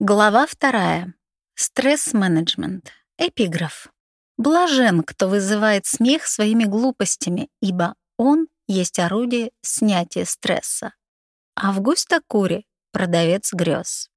Глава вторая. Стресс-менеджмент. Эпиграф. Блажен, кто вызывает смех своими глупостями, ибо он есть орудие снятия стресса. Августа Кури, продавец грез.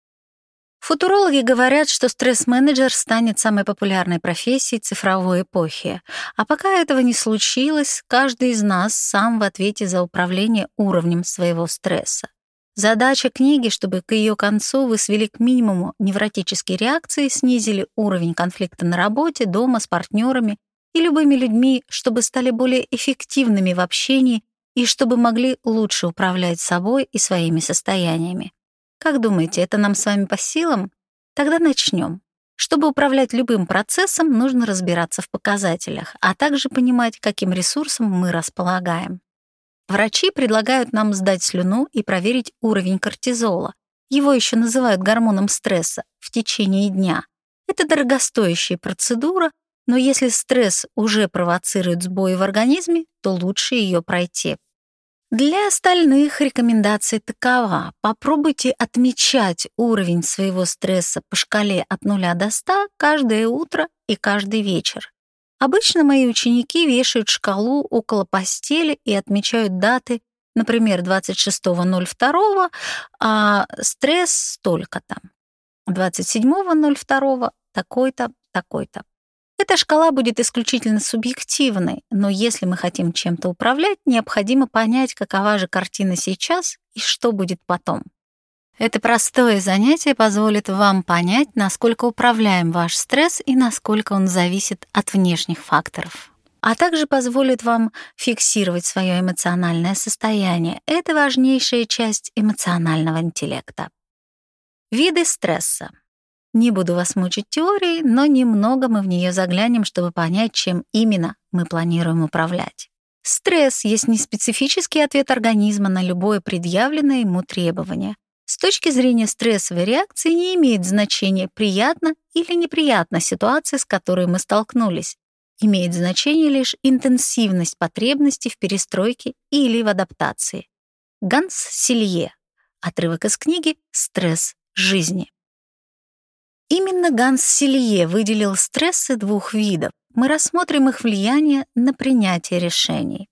Футурологи говорят, что стресс-менеджер станет самой популярной профессией цифровой эпохи. А пока этого не случилось, каждый из нас сам в ответе за управление уровнем своего стресса. Задача книги, чтобы к ее концу вы свели к минимуму невротические реакции, снизили уровень конфликта на работе, дома, с партнерами и любыми людьми, чтобы стали более эффективными в общении и чтобы могли лучше управлять собой и своими состояниями. Как думаете, это нам с вами по силам? Тогда начнем. Чтобы управлять любым процессом, нужно разбираться в показателях, а также понимать, каким ресурсом мы располагаем. Врачи предлагают нам сдать слюну и проверить уровень кортизола. Его еще называют гормоном стресса в течение дня. Это дорогостоящая процедура, но если стресс уже провоцирует сбои в организме, то лучше ее пройти. Для остальных рекомендация такова. Попробуйте отмечать уровень своего стресса по шкале от 0 до 100 каждое утро и каждый вечер. Обычно мои ученики вешают шкалу около постели и отмечают даты, например, 26.02, а стресс столько-то. 27.02 такой-то, такой-то. Эта шкала будет исключительно субъективной, но если мы хотим чем-то управлять, необходимо понять, какова же картина сейчас и что будет потом. Это простое занятие позволит вам понять, насколько управляем ваш стресс и насколько он зависит от внешних факторов. А также позволит вам фиксировать свое эмоциональное состояние. Это важнейшая часть эмоционального интеллекта. Виды стресса. Не буду вас мучить теорией, но немного мы в нее заглянем, чтобы понять, чем именно мы планируем управлять. Стресс есть неспецифический ответ организма на любое предъявленное ему требование. С точки зрения стрессовой реакции не имеет значения, приятна или неприятна ситуация, с которой мы столкнулись. Имеет значение лишь интенсивность потребностей в перестройке или в адаптации. Ганс Силье. Отрывок из книги «Стресс жизни». Именно Ганс Силье выделил стрессы двух видов. Мы рассмотрим их влияние на принятие решений.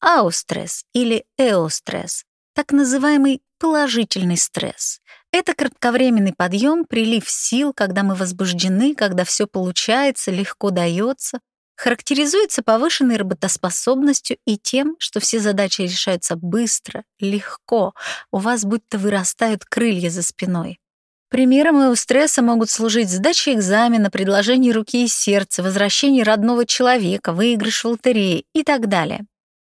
Аустресс или эостресс так называемый положительный стресс. Это кратковременный подъем, прилив сил, когда мы возбуждены, когда все получается, легко дается, характеризуется повышенной работоспособностью и тем, что все задачи решаются быстро, легко, у вас будто вырастают крылья за спиной. Примером его стресса могут служить сдача экзамена, предложение руки и сердца, возвращение родного человека, выигрыш в лотерее и так далее.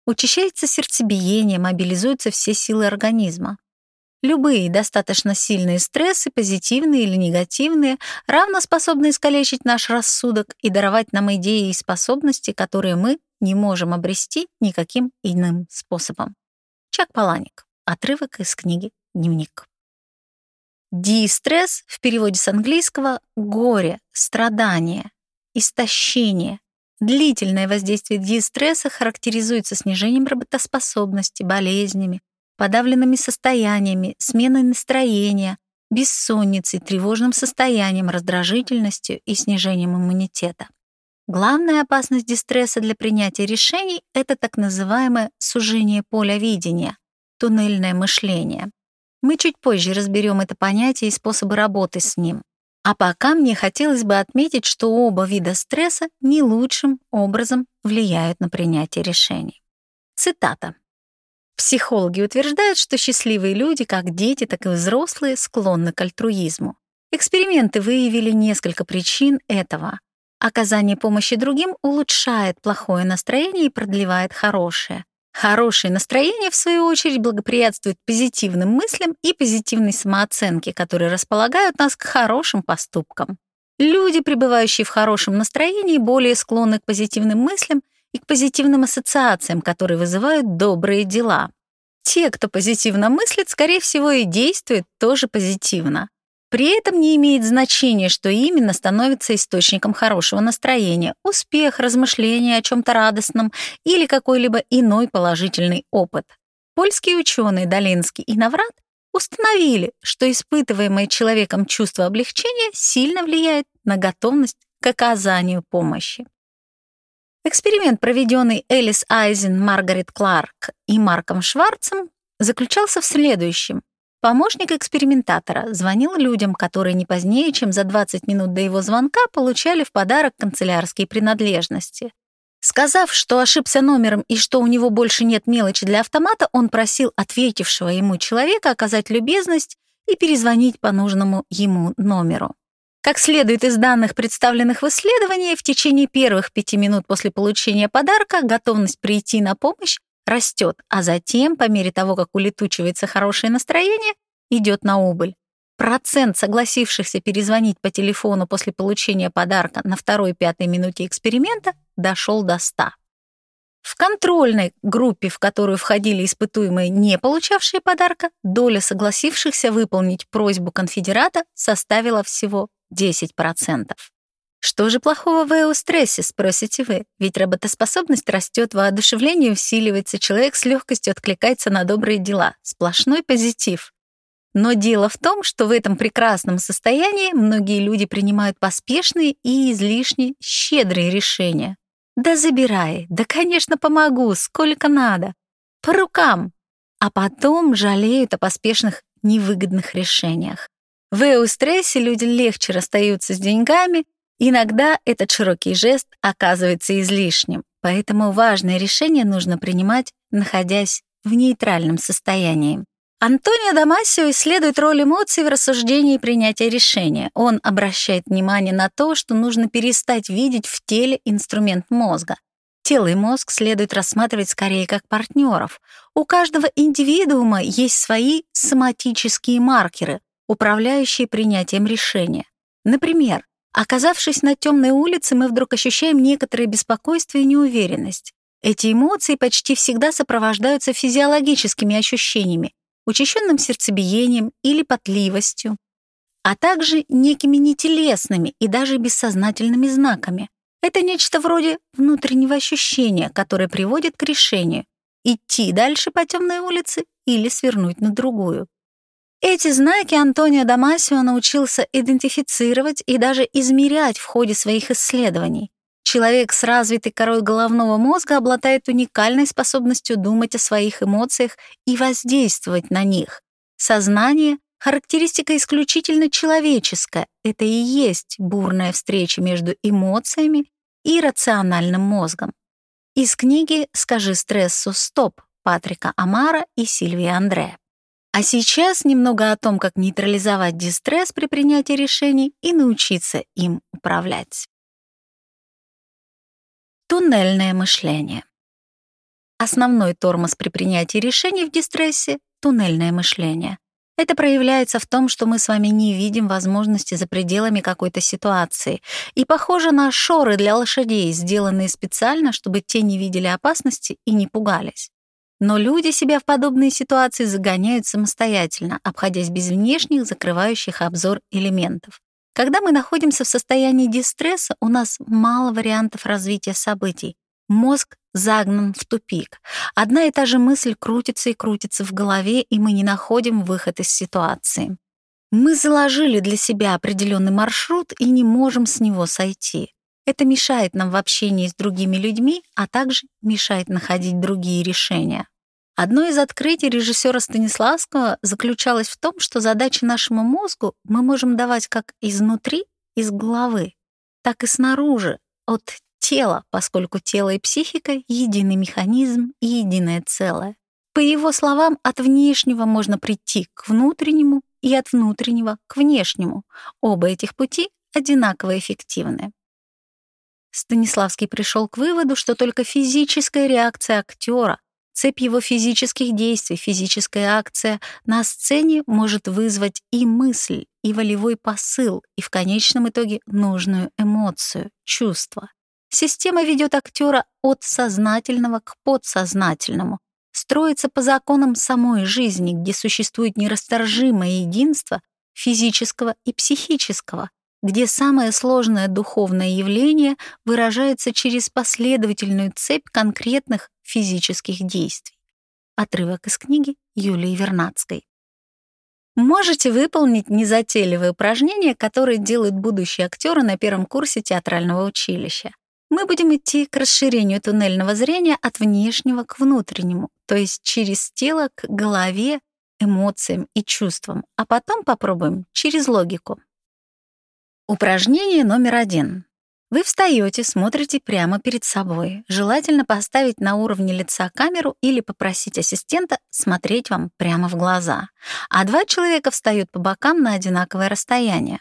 Учащается сердцебиение, мобилизуются все силы организма. Любые достаточно сильные стрессы, позитивные или негативные, равно способны искалечить наш рассудок и даровать нам идеи и способности, которые мы не можем обрести никаким иным способом. Чак Паланик. Отрывок из книги «Дневник». Дистресс в переводе с английского «горе», «страдание», «истощение», Длительное воздействие дистресса характеризуется снижением работоспособности, болезнями, подавленными состояниями, сменой настроения, бессонницей, тревожным состоянием, раздражительностью и снижением иммунитета. Главная опасность дистресса для принятия решений — это так называемое сужение поля видения, туннельное мышление. Мы чуть позже разберем это понятие и способы работы с ним. А пока мне хотелось бы отметить, что оба вида стресса не лучшим образом влияют на принятие решений. Цитата. Психологи утверждают, что счастливые люди, как дети, так и взрослые, склонны к альтруизму. Эксперименты выявили несколько причин этого. Оказание помощи другим улучшает плохое настроение и продлевает хорошее. Хорошее настроение, в свою очередь, благоприятствует позитивным мыслям и позитивной самооценке, которые располагают нас к хорошим поступкам. Люди, пребывающие в хорошем настроении, более склонны к позитивным мыслям и к позитивным ассоциациям, которые вызывают добрые дела. Те, кто позитивно мыслит, скорее всего, и действует тоже позитивно. При этом не имеет значения, что именно становится источником хорошего настроения, успех, размышления о чем-то радостном или какой-либо иной положительный опыт. Польские ученые Долинский и Наврат установили, что испытываемое человеком чувство облегчения сильно влияет на готовность к оказанию помощи. Эксперимент, проведенный Элис Айзен, Маргарет Кларк и Марком Шварцем, заключался в следующем. Помощник экспериментатора звонил людям, которые не позднее, чем за 20 минут до его звонка получали в подарок канцелярские принадлежности. Сказав, что ошибся номером и что у него больше нет мелочи для автомата, он просил ответившего ему человека оказать любезность и перезвонить по нужному ему номеру. Как следует из данных, представленных в исследовании, в течение первых пяти минут после получения подарка готовность прийти на помощь растет, а затем, по мере того, как улетучивается хорошее настроение, идет на убыль. Процент согласившихся перезвонить по телефону после получения подарка на второй-пятой минуте эксперимента дошел до 100. В контрольной группе, в которую входили испытуемые, не получавшие подарка, доля согласившихся выполнить просьбу конфедерата составила всего 10%. Что же плохого в эустрессе, спросите вы? Ведь работоспособность растет, воодушевление усиливается, человек с легкостью откликается на добрые дела. Сплошной позитив. Но дело в том, что в этом прекрасном состоянии многие люди принимают поспешные и излишне щедрые решения. Да забирай, да, конечно, помогу, сколько надо. По рукам. А потом жалеют о поспешных невыгодных решениях. В эустрессе люди легче расстаются с деньгами, иногда этот широкий жест оказывается излишним, поэтому важное решение нужно принимать, находясь в нейтральном состоянии. Антонио Дамасио исследует роль эмоций в рассуждении и принятии решения. Он обращает внимание на то, что нужно перестать видеть в теле инструмент мозга. Тело и мозг следует рассматривать скорее как партнеров. У каждого индивидуума есть свои соматические маркеры, управляющие принятием решения. Например, оказавшись на темной улице, мы вдруг ощущаем некоторое беспокойство и неуверенность. Эти эмоции почти всегда сопровождаются физиологическими ощущениями, учащенным сердцебиением или потливостью, а также некими нетелесными и даже бессознательными знаками. Это нечто вроде внутреннего ощущения, которое приводит к решению идти дальше по темной улице или свернуть на другую. Эти знаки Антонио Дамасио научился идентифицировать и даже измерять в ходе своих исследований. Человек с развитой корой головного мозга обладает уникальной способностью думать о своих эмоциях и воздействовать на них. Сознание — характеристика исключительно человеческая. Это и есть бурная встреча между эмоциями и рациональным мозгом. Из книги «Скажи стрессу стоп» Патрика Амара и Сильвии Андре. А сейчас немного о том, как нейтрализовать дистресс при принятии решений и научиться им управлять. Туннельное мышление. Основной тормоз при принятии решений в дистрессе — туннельное мышление. Это проявляется в том, что мы с вами не видим возможности за пределами какой-то ситуации и похоже на шоры для лошадей, сделанные специально, чтобы те не видели опасности и не пугались. Но люди себя в подобные ситуации загоняют самостоятельно, обходясь без внешних, закрывающих обзор элементов. Когда мы находимся в состоянии дистресса, у нас мало вариантов развития событий. Мозг загнан в тупик. Одна и та же мысль крутится и крутится в голове, и мы не находим выход из ситуации. Мы заложили для себя определенный маршрут и не можем с него сойти. Это мешает нам в общении с другими людьми, а также мешает находить другие решения. Одно из открытий режиссера Станиславского заключалось в том, что задачи нашему мозгу мы можем давать как изнутри, из головы, так и снаружи, от тела, поскольку тело и психика — единый механизм и единое целое. По его словам, от внешнего можно прийти к внутреннему и от внутреннего к внешнему. Оба этих пути одинаково эффективны. Станиславский пришел к выводу, что только физическая реакция актера, цепь его физических действий, физическая акция на сцене может вызвать и мысль, и волевой посыл, и в конечном итоге нужную эмоцию, чувство. Система ведет актера от сознательного к подсознательному, строится по законам самой жизни, где существует нерасторжимое единство физического и психического, где самое сложное духовное явление выражается через последовательную цепь конкретных физических действий. Отрывок из книги Юлии Вернадской. Можете выполнить незатейливые упражнения, которые делают будущие актеры на первом курсе театрального училища. Мы будем идти к расширению туннельного зрения от внешнего к внутреннему, то есть через тело к голове, эмоциям и чувствам, а потом попробуем через логику. Упражнение номер один. Вы встаете, смотрите прямо перед собой. Желательно поставить на уровне лица камеру или попросить ассистента смотреть вам прямо в глаза. А два человека встают по бокам на одинаковое расстояние.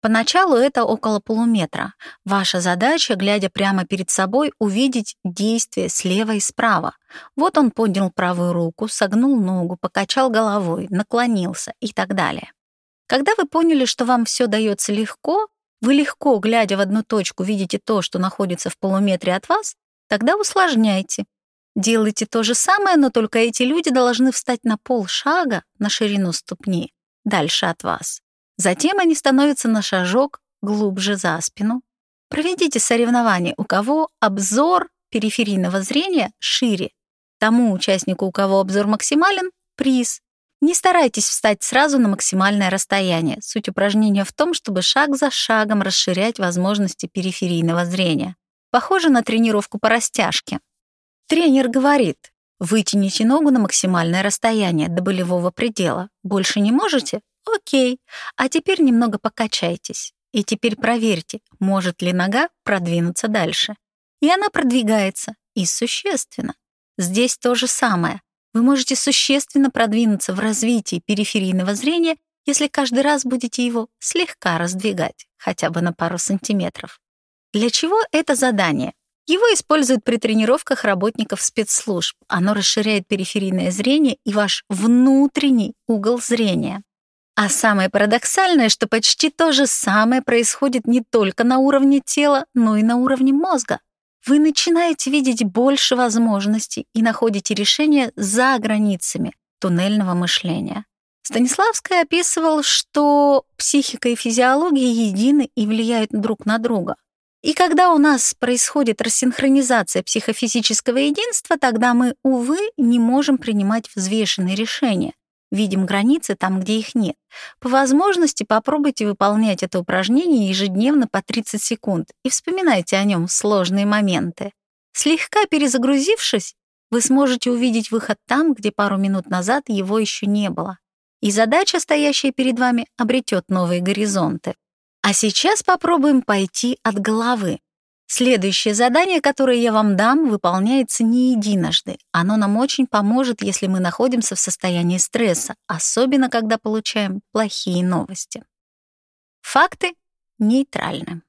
Поначалу это около полуметра. Ваша задача, глядя прямо перед собой, увидеть действие слева и справа. Вот он поднял правую руку, согнул ногу, покачал головой, наклонился и так далее. Когда вы поняли, что вам все дается легко, вы легко, глядя в одну точку, видите то, что находится в полуметре от вас, тогда усложняйте. Делайте то же самое, но только эти люди должны встать на полшага на ширину ступни, дальше от вас. Затем они становятся на шажок глубже за спину. Проведите соревнование, у кого обзор периферийного зрения шире. Тому участнику, у кого обзор максимален, приз. Не старайтесь встать сразу на максимальное расстояние. Суть упражнения в том, чтобы шаг за шагом расширять возможности периферийного зрения. Похоже на тренировку по растяжке. Тренер говорит, вытяните ногу на максимальное расстояние до болевого предела. Больше не можете? Окей. А теперь немного покачайтесь. И теперь проверьте, может ли нога продвинуться дальше. И она продвигается, и существенно. Здесь то же самое. Вы можете существенно продвинуться в развитии периферийного зрения, если каждый раз будете его слегка раздвигать, хотя бы на пару сантиметров. Для чего это задание? Его используют при тренировках работников спецслужб. Оно расширяет периферийное зрение и ваш внутренний угол зрения. А самое парадоксальное, что почти то же самое происходит не только на уровне тела, но и на уровне мозга вы начинаете видеть больше возможностей и находите решения за границами туннельного мышления. Станиславский описывал, что психика и физиология едины и влияют друг на друга. И когда у нас происходит рассинхронизация психофизического единства, тогда мы, увы, не можем принимать взвешенные решения, Видим границы там, где их нет. По возможности попробуйте выполнять это упражнение ежедневно по 30 секунд и вспоминайте о нем сложные моменты. Слегка перезагрузившись, вы сможете увидеть выход там, где пару минут назад его еще не было. И задача, стоящая перед вами, обретет новые горизонты. А сейчас попробуем пойти от головы. Следующее задание, которое я вам дам, выполняется не единожды. Оно нам очень поможет, если мы находимся в состоянии стресса, особенно когда получаем плохие новости. Факты нейтральны.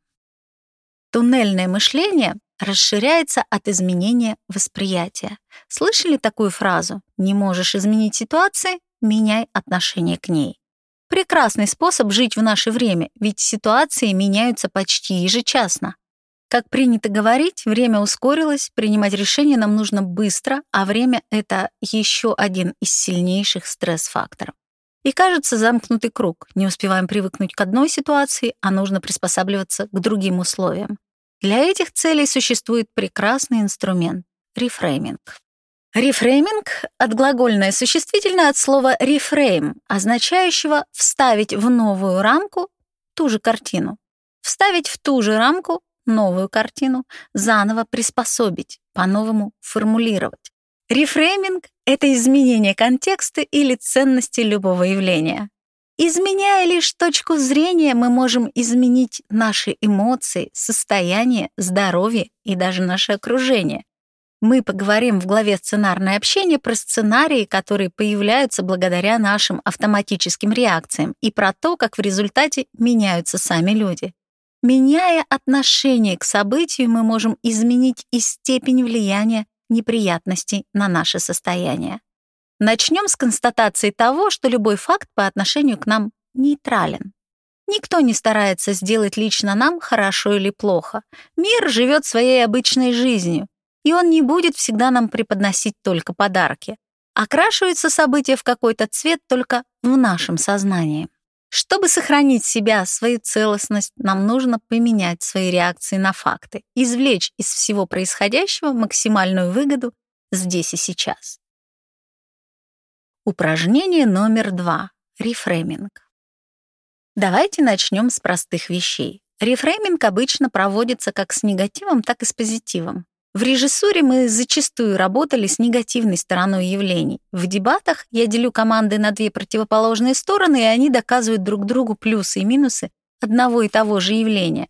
Туннельное мышление расширяется от изменения восприятия. Слышали такую фразу «не можешь изменить ситуации, меняй отношение к ней». Прекрасный способ жить в наше время, ведь ситуации меняются почти ежечасно. Как принято говорить, время ускорилось, принимать решения нам нужно быстро, а время — это еще один из сильнейших стресс-факторов. И кажется замкнутый круг. Не успеваем привыкнуть к одной ситуации, а нужно приспосабливаться к другим условиям. Для этих целей существует прекрасный инструмент — рефрейминг. Рефрейминг — отглагольное существительное от слова «reframe», означающего «вставить в новую рамку ту же картину». Вставить в ту же рамку новую картину, заново приспособить, по-новому формулировать. Рефрейминг — это изменение контекста или ценности любого явления. Изменяя лишь точку зрения, мы можем изменить наши эмоции, состояние, здоровье и даже наше окружение. Мы поговорим в главе «Сценарное общение» про сценарии, которые появляются благодаря нашим автоматическим реакциям, и про то, как в результате меняются сами люди. Меняя отношение к событию, мы можем изменить и степень влияния неприятностей на наше состояние. Начнем с констатации того, что любой факт по отношению к нам нейтрален. Никто не старается сделать лично нам хорошо или плохо. Мир живет своей обычной жизнью, и он не будет всегда нам преподносить только подарки. Окрашиваются события в какой-то цвет только в нашем сознании. Чтобы сохранить себя, свою целостность, нам нужно поменять свои реакции на факты, извлечь из всего происходящего максимальную выгоду здесь и сейчас. Упражнение номер два. рефрейминг. Давайте начнем с простых вещей. Рефрейминг обычно проводится как с негативом, так и с позитивом. В режиссуре мы зачастую работали с негативной стороной явлений. В дебатах я делю команды на две противоположные стороны, и они доказывают друг другу плюсы и минусы одного и того же явления.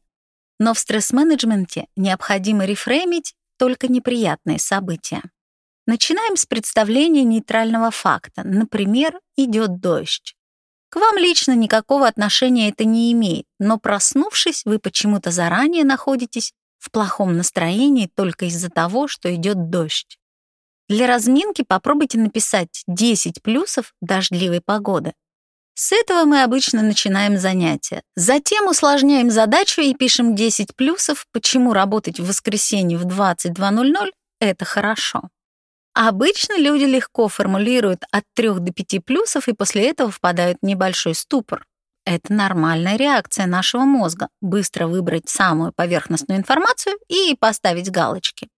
Но в стресс-менеджменте необходимо рефреймить только неприятные события. Начинаем с представления нейтрального факта. Например, идет дождь. К вам лично никакого отношения это не имеет, но проснувшись, вы почему-то заранее находитесь в плохом настроении только из-за того, что идет дождь. Для разминки попробуйте написать 10 плюсов дождливой погоды. С этого мы обычно начинаем занятие. Затем усложняем задачу и пишем 10 плюсов, почему работать в воскресенье в 22.00 — это хорошо. Обычно люди легко формулируют от 3 до 5 плюсов и после этого впадают в небольшой ступор. Это нормальная реакция нашего мозга — быстро выбрать самую поверхностную информацию и поставить галочки.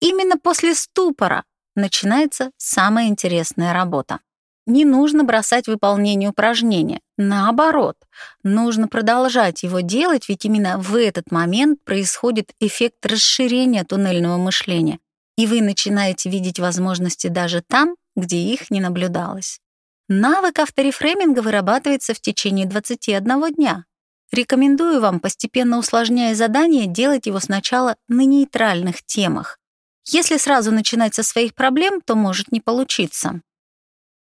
Именно после ступора начинается самая интересная работа. Не нужно бросать выполнение упражнения. Наоборот, нужно продолжать его делать, ведь именно в этот момент происходит эффект расширения туннельного мышления, и вы начинаете видеть возможности даже там, где их не наблюдалось. Навык авторефрейминга вырабатывается в течение 21 дня. Рекомендую вам, постепенно усложняя задание, делать его сначала на нейтральных темах. Если сразу начинать со своих проблем, то может не получиться.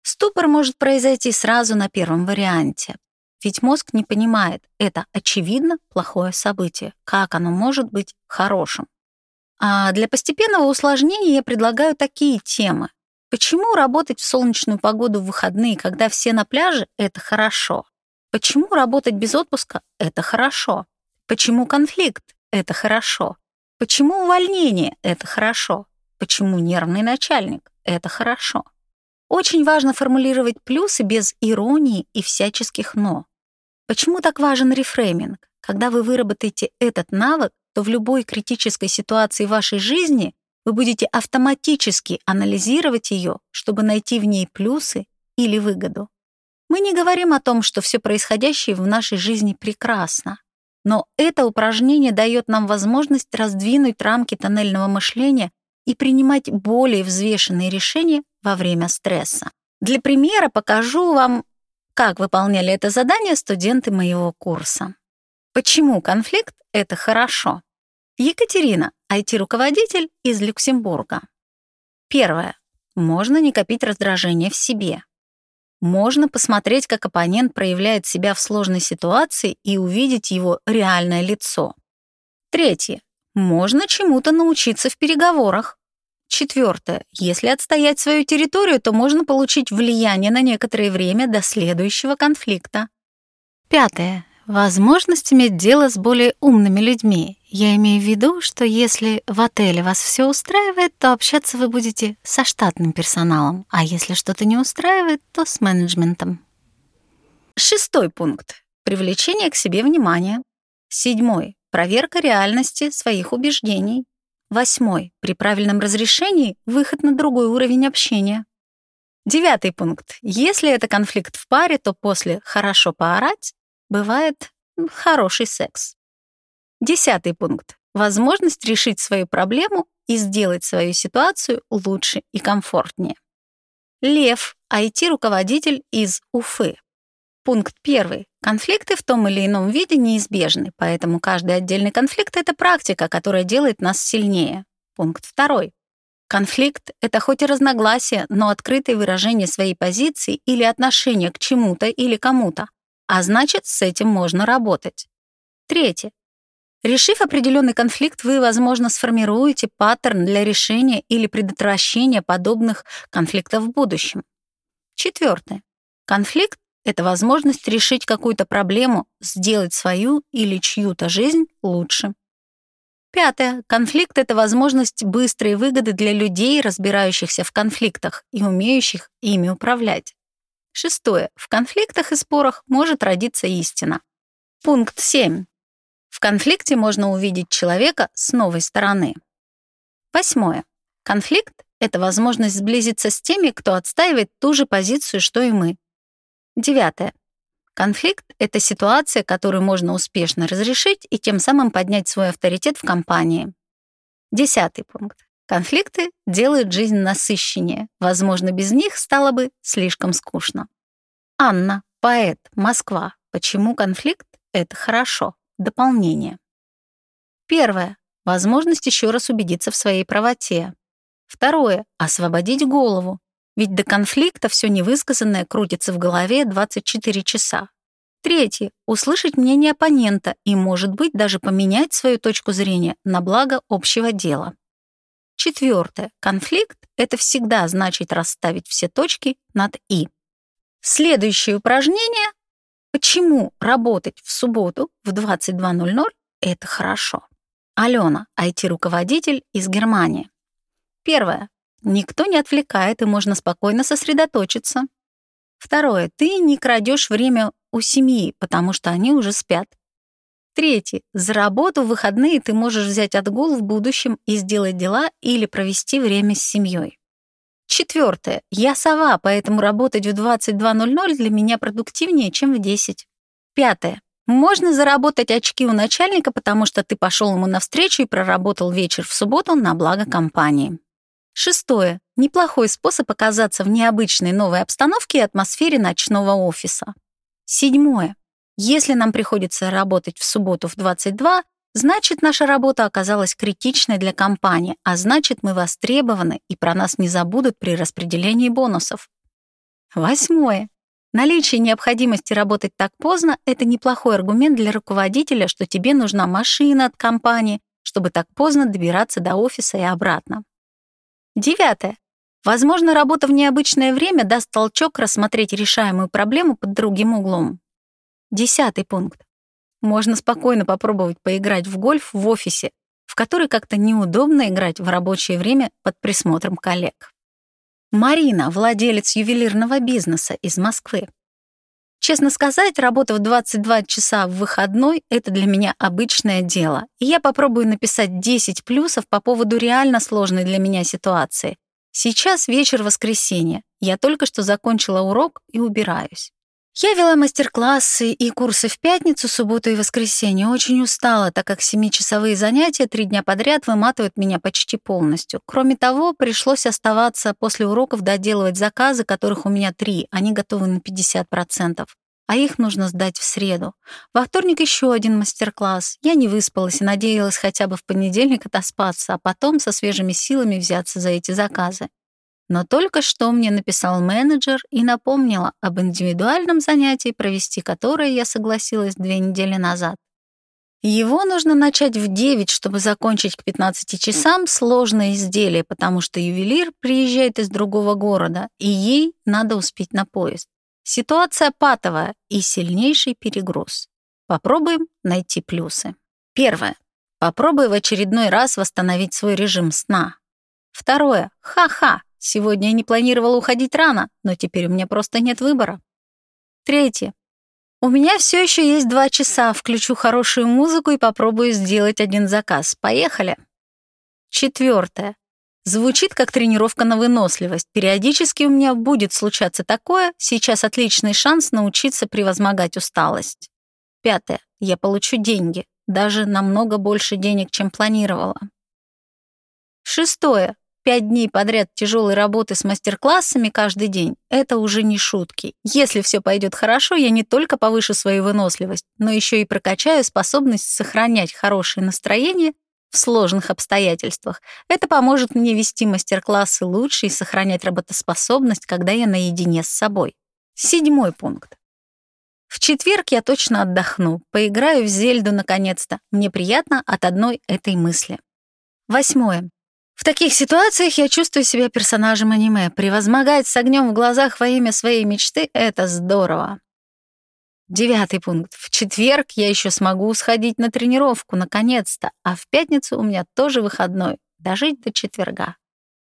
Ступор может произойти сразу на первом варианте. Ведь мозг не понимает, это очевидно плохое событие, как оно может быть хорошим. А для постепенного усложнения я предлагаю такие темы. Почему работать в солнечную погоду в выходные, когда все на пляже, это хорошо? Почему работать без отпуска — это хорошо? Почему конфликт — это хорошо? Почему увольнение — это хорошо? Почему нервный начальник — это хорошо? Очень важно формулировать плюсы без иронии и всяческих «но». Почему так важен рефрейминг? Когда вы выработаете этот навык, то в любой критической ситуации вашей жизни вы будете автоматически анализировать ее, чтобы найти в ней плюсы или выгоду. Мы не говорим о том, что все происходящее в нашей жизни прекрасно, но это упражнение дает нам возможность раздвинуть рамки тоннельного мышления и принимать более взвешенные решения во время стресса. Для примера покажу вам, как выполняли это задание студенты моего курса. Почему конфликт — это хорошо? Екатерина, IT-руководитель из Люксембурга. Первое. Можно не копить раздражение в себе. Можно посмотреть, как оппонент проявляет себя в сложной ситуации и увидеть его реальное лицо. Третье. Можно чему-то научиться в переговорах. Четвертое. Если отстоять свою территорию, то можно получить влияние на некоторое время до следующего конфликта. Пятое. Возможность иметь дело с более умными людьми. Я имею в виду, что если в отеле вас все устраивает, то общаться вы будете со штатным персоналом, а если что-то не устраивает, то с менеджментом. Шестой пункт. Привлечение к себе внимания. Седьмой. Проверка реальности своих убеждений. Восьмой. При правильном разрешении выход на другой уровень общения. Девятый пункт. Если это конфликт в паре, то после «хорошо поорать» бывает хороший секс. Десятый пункт. Возможность решить свою проблему и сделать свою ситуацию лучше и комфортнее. Лев, IT-руководитель из Уфы. Пункт первый. Конфликты в том или ином виде неизбежны, поэтому каждый отдельный конфликт — это практика, которая делает нас сильнее. Пункт второй. Конфликт — это хоть и разногласие, но открытое выражение своей позиции или отношения к чему-то или кому-то, а значит, с этим можно работать. Третье. Решив определенный конфликт, вы, возможно, сформируете паттерн для решения или предотвращения подобных конфликтов в будущем. Четвертое. Конфликт — это возможность решить какую-то проблему, сделать свою или чью-то жизнь лучше. Пятое. Конфликт — это возможность быстрой выгоды для людей, разбирающихся в конфликтах и умеющих ими управлять. Шестое. В конфликтах и спорах может родиться истина. Пункт 7. В конфликте можно увидеть человека с новой стороны. Восьмое. Конфликт — это возможность сблизиться с теми, кто отстаивает ту же позицию, что и мы. Девятое. Конфликт — это ситуация, которую можно успешно разрешить и тем самым поднять свой авторитет в компании. Десятый пункт. Конфликты делают жизнь насыщеннее. Возможно, без них стало бы слишком скучно. Анна, поэт, Москва. Почему конфликт — это хорошо? Дополнение. Первое. Возможность еще раз убедиться в своей правоте. Второе. Освободить голову. Ведь до конфликта все невысказанное крутится в голове 24 часа. Третье. Услышать мнение оппонента и, может быть, даже поменять свою точку зрения на благо общего дела. Четвертое. Конфликт — это всегда значит расставить все точки над «и». Следующее упражнение — почему работать в субботу в 22.00 — это хорошо. Алена, IT-руководитель из Германии. Первое. Никто не отвлекает, и можно спокойно сосредоточиться. Второе. Ты не крадешь время у семьи, потому что они уже спят. Третье. За работу в выходные ты можешь взять отгул в будущем и сделать дела или провести время с семьей. Четвертое. Я сова, поэтому работать в 22.00 для меня продуктивнее, чем в 10. Пятое. Можно заработать очки у начальника, потому что ты пошел ему навстречу и проработал вечер в субботу на благо компании. Шестое. Неплохой способ оказаться в необычной новой обстановке и атмосфере ночного офиса. Седьмое. Если нам приходится работать в субботу в 22, значит, наша работа оказалась критичной для компании, а значит, мы востребованы и про нас не забудут при распределении бонусов. Восьмое. Наличие необходимости работать так поздно — это неплохой аргумент для руководителя, что тебе нужна машина от компании, чтобы так поздно добираться до офиса и обратно. Девятое. Возможно, работа в необычное время даст толчок рассмотреть решаемую проблему под другим углом. Десятый пункт. Можно спокойно попробовать поиграть в гольф в офисе, в который как-то неудобно играть в рабочее время под присмотром коллег. Марина, владелец ювелирного бизнеса из Москвы. Честно сказать, работа в 22 часа в выходной — это для меня обычное дело. И я попробую написать 10 плюсов по поводу реально сложной для меня ситуации. Сейчас вечер воскресенья. Я только что закончила урок и убираюсь. Я вела мастер-классы и курсы в пятницу, субботу и воскресенье. Очень устала, так как семичасовые занятия три дня подряд выматывают меня почти полностью. Кроме того, пришлось оставаться после уроков доделывать заказы, которых у меня три, они готовы на 50%. А их нужно сдать в среду. Во вторник еще один мастер-класс. Я не выспалась и надеялась хотя бы в понедельник отоспаться, а потом со свежими силами взяться за эти заказы. Но только что мне написал менеджер и напомнила об индивидуальном занятии, провести которое я согласилась две недели назад. Его нужно начать в 9, чтобы закончить к 15 часам сложное изделие, потому что ювелир приезжает из другого города, и ей надо успеть на поезд. Ситуация патовая и сильнейший перегруз. Попробуем найти плюсы. Первое. Попробуй в очередной раз восстановить свой режим сна. Второе. Ха-ха, Сегодня я не планировала уходить рано, но теперь у меня просто нет выбора. Третье. У меня все еще есть два часа. Включу хорошую музыку и попробую сделать один заказ. Поехали. Четвертое. Звучит как тренировка на выносливость. Периодически у меня будет случаться такое. Сейчас отличный шанс научиться превозмогать усталость. Пятое. Я получу деньги. Даже намного больше денег, чем планировала. Шестое. Пять дней подряд тяжелой работы с мастер-классами каждый день — это уже не шутки. Если все пойдет хорошо, я не только повышу свою выносливость, но еще и прокачаю способность сохранять хорошее настроение в сложных обстоятельствах. Это поможет мне вести мастер-классы лучше и сохранять работоспособность, когда я наедине с собой. Седьмой пункт. В четверг я точно отдохну, поиграю в Зельду наконец-то. Мне приятно от одной этой мысли. Восьмое. В таких ситуациях я чувствую себя персонажем аниме. Превозмогать с огнем в глазах во имя своей мечты — это здорово. Девятый пункт. В четверг я еще смогу сходить на тренировку, наконец-то, а в пятницу у меня тоже выходной. Дожить до четверга.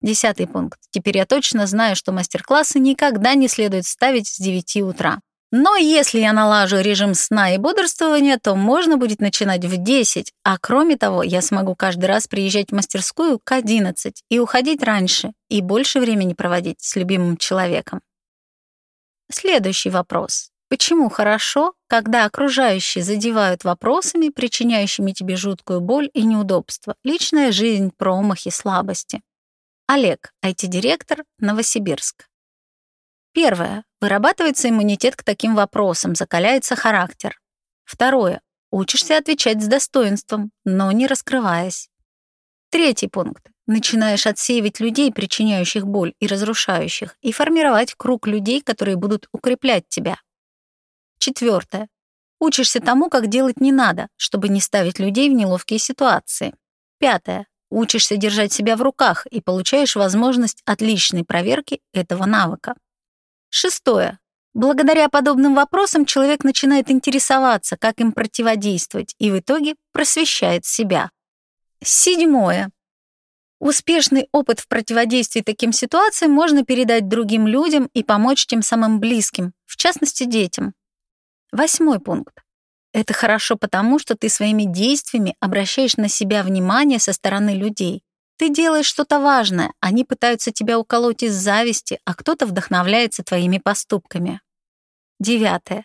Десятый пункт. Теперь я точно знаю, что мастер-классы никогда не следует ставить с 9 утра. Но если я налажу режим сна и бодрствования, то можно будет начинать в 10, а кроме того, я смогу каждый раз приезжать в мастерскую к 11 и уходить раньше, и больше времени проводить с любимым человеком. Следующий вопрос. Почему хорошо, когда окружающие задевают вопросами, причиняющими тебе жуткую боль и неудобства, личная жизнь, промахи, слабости? Олег, IT-директор, Новосибирск. Первое. Вырабатывается иммунитет к таким вопросам, закаляется характер. Второе. Учишься отвечать с достоинством, но не раскрываясь. Третий пункт. Начинаешь отсеивать людей, причиняющих боль и разрушающих, и формировать круг людей, которые будут укреплять тебя. Четвертое. Учишься тому, как делать не надо, чтобы не ставить людей в неловкие ситуации. Пятое. Учишься держать себя в руках и получаешь возможность отличной проверки этого навыка. Шестое. Благодаря подобным вопросам человек начинает интересоваться, как им противодействовать, и в итоге просвещает себя. Седьмое. Успешный опыт в противодействии таким ситуациям можно передать другим людям и помочь тем самым близким, в частности, детям. Восьмой пункт. Это хорошо потому, что ты своими действиями обращаешь на себя внимание со стороны людей. Ты делаешь что-то важное, они пытаются тебя уколоть из зависти, а кто-то вдохновляется твоими поступками. Девятое.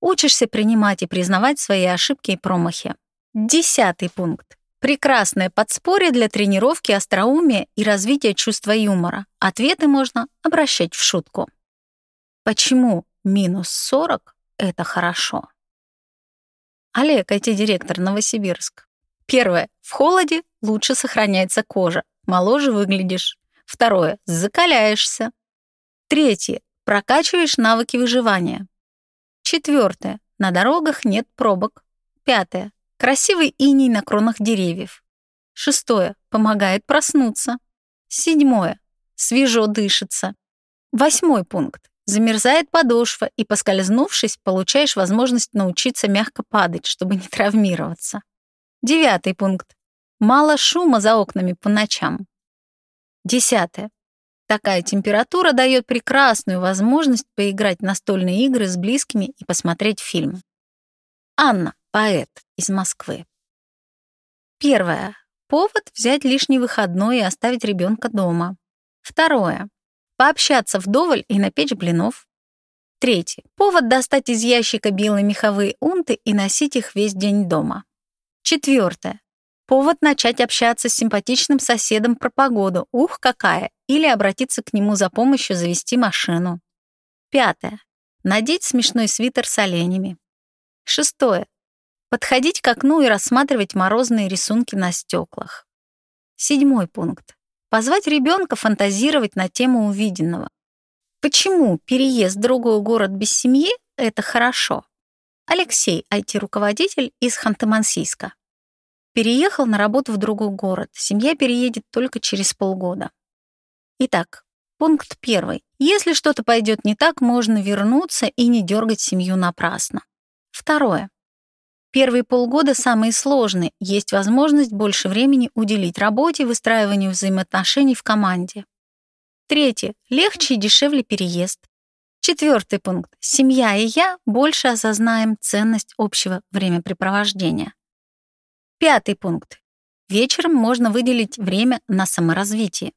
Учишься принимать и признавать свои ошибки и промахи. Десятый пункт. Прекрасное подспорье для тренировки остроумия и развития чувства юмора. Ответы можно обращать в шутку. Почему минус 40 — это хорошо? Олег, IT-директор Новосибирск. Первое. В холоде лучше сохраняется кожа. Моложе выглядишь. Второе. Закаляешься. Третье. Прокачиваешь навыки выживания. Четвертое. На дорогах нет пробок. Пятое. Красивый иней на кронах деревьев. Шестое. Помогает проснуться. Седьмое. Свежо дышится. Восьмой пункт. Замерзает подошва, и, поскользнувшись, получаешь возможность научиться мягко падать, чтобы не травмироваться. Девятый пункт. Мало шума за окнами по ночам. Десятое. Такая температура дает прекрасную возможность поиграть в настольные игры с близкими и посмотреть фильм. Анна, поэт из Москвы. Первое. Повод взять лишний выходной и оставить ребенка дома. Второе. Пообщаться вдоволь и напечь блинов. Третье. Повод достать из ящика белые меховые унты и носить их весь день дома. Четвертое. Повод начать общаться с симпатичным соседом про погоду, ух, какая, или обратиться к нему за помощью завести машину. Пятое. Надеть смешной свитер с оленями. Шестое. Подходить к окну и рассматривать морозные рисунки на стеклах. Седьмой пункт. Позвать ребенка фантазировать на тему увиденного. Почему переезд в другой город без семьи — это хорошо? Алексей, IT-руководитель из Ханты-Мансийска. Переехал на работу в другой город. Семья переедет только через полгода. Итак, пункт первый. Если что-то пойдет не так, можно вернуться и не дергать семью напрасно. Второе. Первые полгода самые сложные. Есть возможность больше времени уделить работе, выстраиванию взаимоотношений в команде. Третье. Легче и дешевле переезд. Четвертый пункт. Семья и я больше осознаем ценность общего времяпрепровождения. Пятый пункт. Вечером можно выделить время на саморазвитие.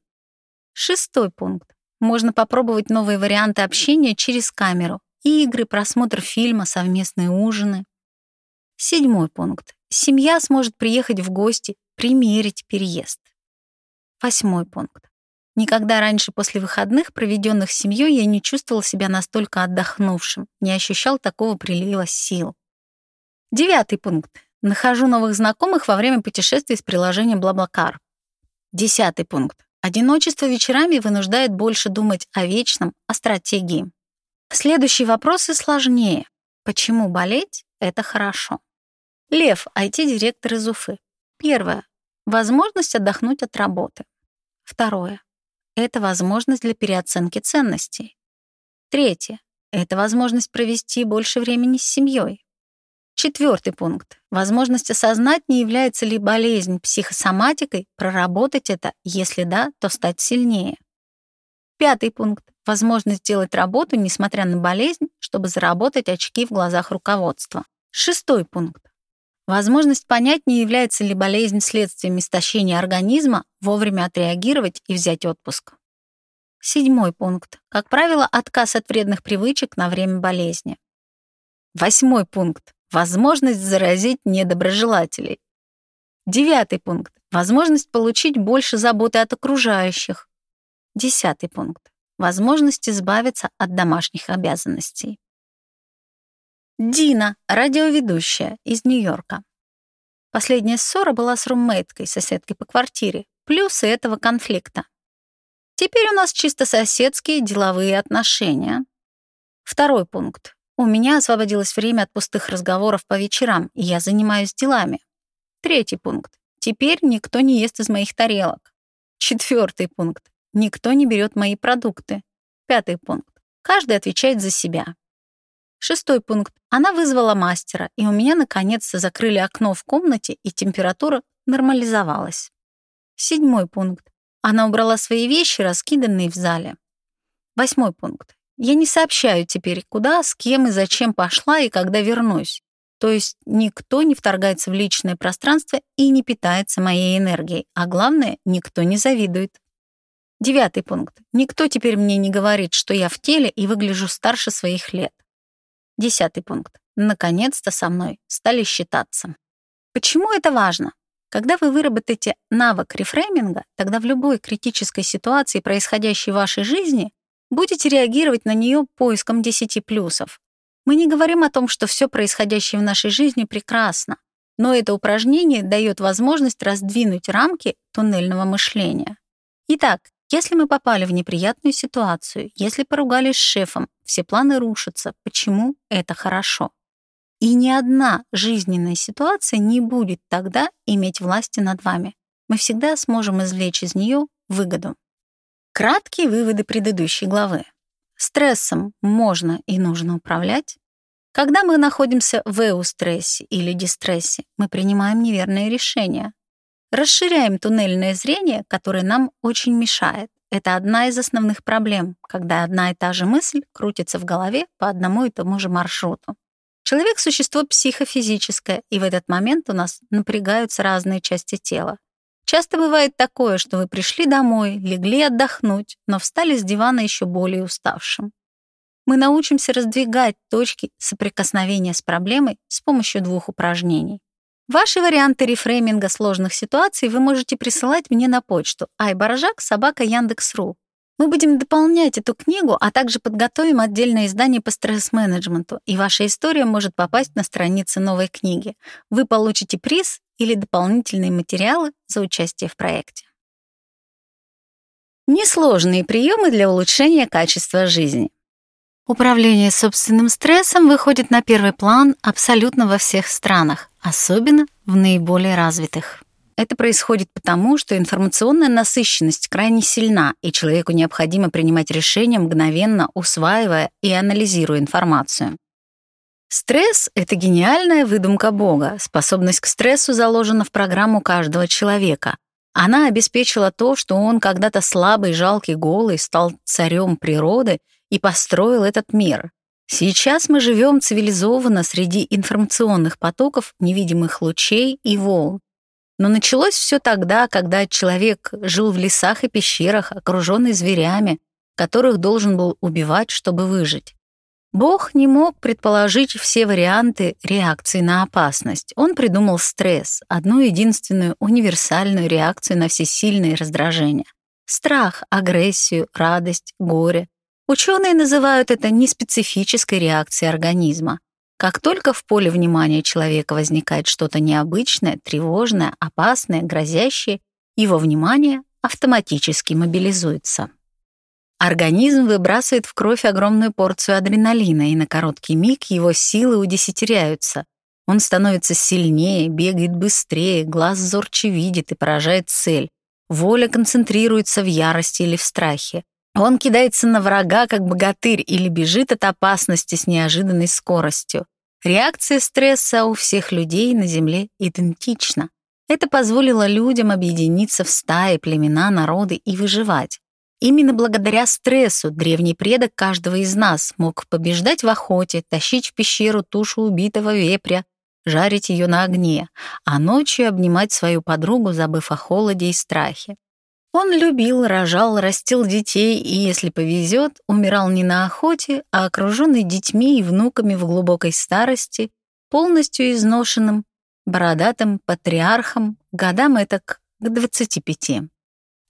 Шестой пункт. Можно попробовать новые варианты общения через камеру. Игры, просмотр фильма, совместные ужины. Седьмой пункт. Семья сможет приехать в гости, примерить переезд. Восьмой пункт. Никогда раньше после выходных, проведенных с семьей, я не чувствовал себя настолько отдохнувшим, не ощущал такого прилива сил. Девятый пункт. Нахожу новых знакомых во время путешествий с приложением Блаблакар. Десятый пункт. Одиночество вечерами вынуждает больше думать о вечном, о стратегии. Следующие вопросы сложнее. Почему болеть — это хорошо? Лев, IT-директор из Уфы. Первое. Возможность отдохнуть от работы. Второе. Это возможность для переоценки ценностей. Третье. Это возможность провести больше времени с семьей. Четвертый пункт. Возможность осознать, не является ли болезнь психосоматикой, проработать это, если да, то стать сильнее. Пятый пункт. Возможность сделать работу, несмотря на болезнь, чтобы заработать очки в глазах руководства. Шестой пункт. Возможность понять, не является ли болезнь следствием истощения организма, вовремя отреагировать и взять отпуск. Седьмой пункт. Как правило, отказ от вредных привычек на время болезни. Восьмой пункт. Возможность заразить недоброжелателей. Девятый пункт. Возможность получить больше заботы от окружающих. Десятый пункт. Возможность избавиться от домашних обязанностей. Дина, радиоведущая из Нью-Йорка. Последняя ссора была с руммейткой, соседкой по квартире. Плюсы этого конфликта. Теперь у нас чисто соседские деловые отношения. Второй пункт. У меня освободилось время от пустых разговоров по вечерам, и я занимаюсь делами. Третий пункт. Теперь никто не ест из моих тарелок. Четвертый пункт. Никто не берет мои продукты. Пятый пункт. Каждый отвечает за себя. Шестой пункт. Она вызвала мастера, и у меня наконец-то закрыли окно в комнате, и температура нормализовалась. Седьмой пункт. Она убрала свои вещи, раскиданные в зале. Восьмой пункт. Я не сообщаю теперь, куда, с кем и зачем пошла и когда вернусь. То есть никто не вторгается в личное пространство и не питается моей энергией, а главное, никто не завидует. Девятый пункт. Никто теперь мне не говорит, что я в теле и выгляжу старше своих лет. Десятый пункт. Наконец-то со мной стали считаться. Почему это важно? Когда вы выработаете навык рефрейминга, тогда в любой критической ситуации, происходящей в вашей жизни, будете реагировать на нее поиском 10 плюсов. Мы не говорим о том, что все происходящее в нашей жизни прекрасно, но это упражнение дает возможность раздвинуть рамки туннельного мышления. Итак, если мы попали в неприятную ситуацию, если поругались с шефом, все планы рушатся. Почему это хорошо? И ни одна жизненная ситуация не будет тогда иметь власти над вами. Мы всегда сможем извлечь из нее выгоду. Краткие выводы предыдущей главы. Стрессом можно и нужно управлять. Когда мы находимся в эустрессе или дистрессе, мы принимаем неверные решения. Расширяем туннельное зрение, которое нам очень мешает. Это одна из основных проблем, когда одна и та же мысль крутится в голове по одному и тому же маршруту. Человек — существо психофизическое, и в этот момент у нас напрягаются разные части тела. Часто бывает такое, что вы пришли домой, легли отдохнуть, но встали с дивана еще более уставшим. Мы научимся раздвигать точки соприкосновения с проблемой с помощью двух упражнений. Ваши варианты рефрейминга сложных ситуаций вы можете присылать мне на почту айборжак собака Яндекс.ру мы будем дополнять эту книгу, а также подготовим отдельное издание по стресс-менеджменту, и ваша история может попасть на страницы новой книги. Вы получите приз или дополнительные материалы за участие в проекте. Несложные приемы для улучшения качества жизни. Управление собственным стрессом выходит на первый план абсолютно во всех странах, особенно в наиболее развитых. Это происходит потому, что информационная насыщенность крайне сильна, и человеку необходимо принимать решения, мгновенно усваивая и анализируя информацию. Стресс — это гениальная выдумка Бога. Способность к стрессу заложена в программу каждого человека. Она обеспечила то, что он когда-то слабый, жалкий, голый стал царем природы и построил этот мир. Сейчас мы живем цивилизованно среди информационных потоков, невидимых лучей и волн. Но началось все тогда, когда человек жил в лесах и пещерах, окруженный зверями, которых должен был убивать, чтобы выжить. Бог не мог предположить все варианты реакции на опасность. Он придумал стресс, одну единственную универсальную реакцию на всесильные раздражения. Страх, агрессию, радость, горе. Ученые называют это неспецифической реакцией организма. Как только в поле внимания человека возникает что-то необычное, тревожное, опасное, грозящее, его внимание автоматически мобилизуется. Организм выбрасывает в кровь огромную порцию адреналина, и на короткий миг его силы удесятеряются. Он становится сильнее, бегает быстрее, глаз зорче видит и поражает цель. Воля концентрируется в ярости или в страхе. Он кидается на врага, как богатырь, или бежит от опасности с неожиданной скоростью. Реакция стресса у всех людей на Земле идентична. Это позволило людям объединиться в стаи, племена, народы и выживать. Именно благодаря стрессу древний предок каждого из нас мог побеждать в охоте, тащить в пещеру тушу убитого вепря, жарить ее на огне, а ночью обнимать свою подругу, забыв о холоде и страхе. Он любил, рожал, растил детей и, если повезет, умирал не на охоте, а окруженный детьми и внуками в глубокой старости, полностью изношенным, бородатым патриархом, годам этак к 25.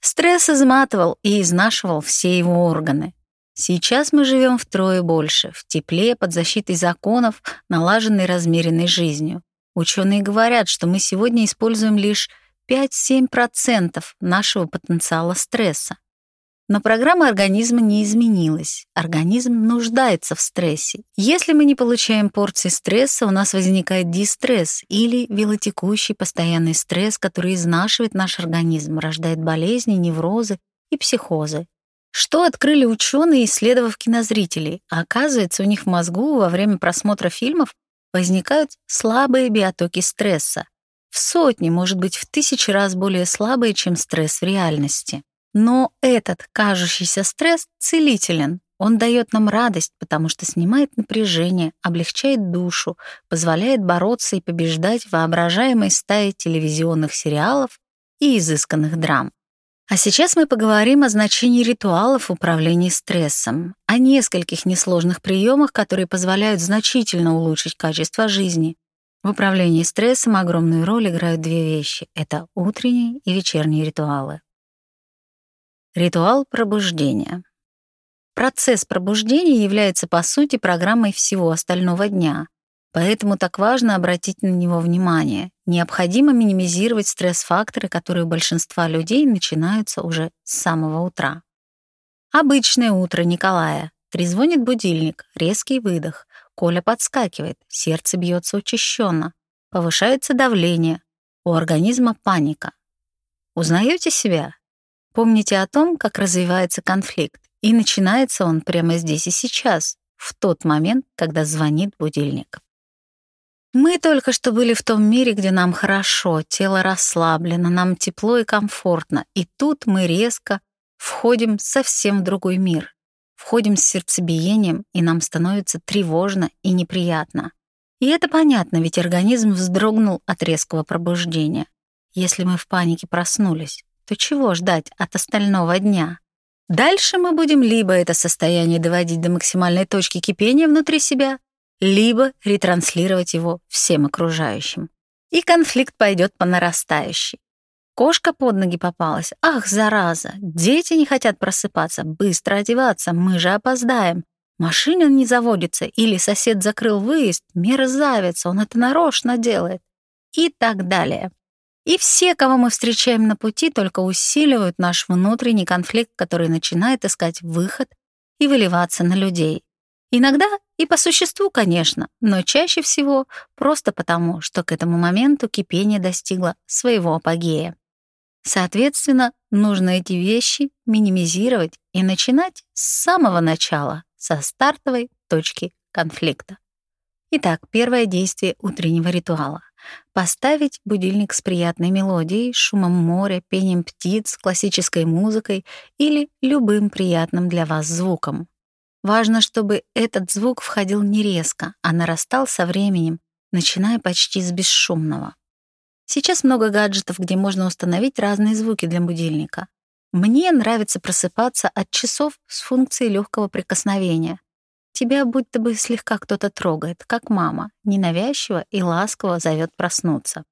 Стресс изматывал и изнашивал все его органы. Сейчас мы живем втрое больше, в тепле, под защитой законов, налаженной размеренной жизнью. Ученые говорят, что мы сегодня используем лишь 5-7% нашего потенциала стресса. Но программа организма не изменилась. Организм нуждается в стрессе. Если мы не получаем порции стресса, у нас возникает дистресс или велотекущий постоянный стресс, который изнашивает наш организм, рождает болезни, неврозы и психозы. Что открыли ученые, исследовав кинозрителей? Оказывается, у них в мозгу во время просмотра фильмов возникают слабые биотоки стресса в сотни, может быть, в тысячи раз более слабые, чем стресс в реальности. Но этот кажущийся стресс целителен. Он дает нам радость, потому что снимает напряжение, облегчает душу, позволяет бороться и побеждать воображаемой стае телевизионных сериалов и изысканных драм. А сейчас мы поговорим о значении ритуалов в управлении стрессом, о нескольких несложных приемах, которые позволяют значительно улучшить качество жизни, в управлении стрессом огромную роль играют две вещи — это утренние и вечерние ритуалы. Ритуал пробуждения. Процесс пробуждения является, по сути, программой всего остального дня, поэтому так важно обратить на него внимание. Необходимо минимизировать стресс-факторы, которые у большинства людей начинаются уже с самого утра. Обычное утро Николая. Трезвонит будильник, резкий выдох. Коля подскакивает, сердце бьется учащенно, повышается давление, у организма паника. Узнаете себя? Помните о том, как развивается конфликт, и начинается он прямо здесь и сейчас, в тот момент, когда звонит будильник. Мы только что были в том мире, где нам хорошо, тело расслаблено, нам тепло и комфортно, и тут мы резко входим совсем в другой мир, Входим с сердцебиением, и нам становится тревожно и неприятно. И это понятно, ведь организм вздрогнул от резкого пробуждения. Если мы в панике проснулись, то чего ждать от остального дня? Дальше мы будем либо это состояние доводить до максимальной точки кипения внутри себя, либо ретранслировать его всем окружающим. И конфликт пойдет по нарастающей. Кошка под ноги попалась. Ах, зараза! Дети не хотят просыпаться. Быстро одеваться, мы же опоздаем. Машина не заводится, или сосед закрыл выезд. Мерзавец, он это нарочно делает. И так далее. И все, кого мы встречаем на пути, только усиливают наш внутренний конфликт, который начинает искать выход и выливаться на людей. Иногда и по существу, конечно, но чаще всего просто потому, что к этому моменту кипение достигло своего апогея. Соответственно, нужно эти вещи минимизировать и начинать с самого начала, со стартовой точки конфликта. Итак, первое действие утреннего ритуала. Поставить будильник с приятной мелодией, шумом моря, пением птиц, классической музыкой или любым приятным для вас звуком. Важно, чтобы этот звук входил не резко, а нарастал со временем, начиная почти с бесшумного. Сейчас много гаджетов, где можно установить разные звуки для будильника. Мне нравится просыпаться от часов с функцией легкого прикосновения. Тебя будто бы слегка кто-то трогает, как мама, ненавязчиво и ласково зовет проснуться.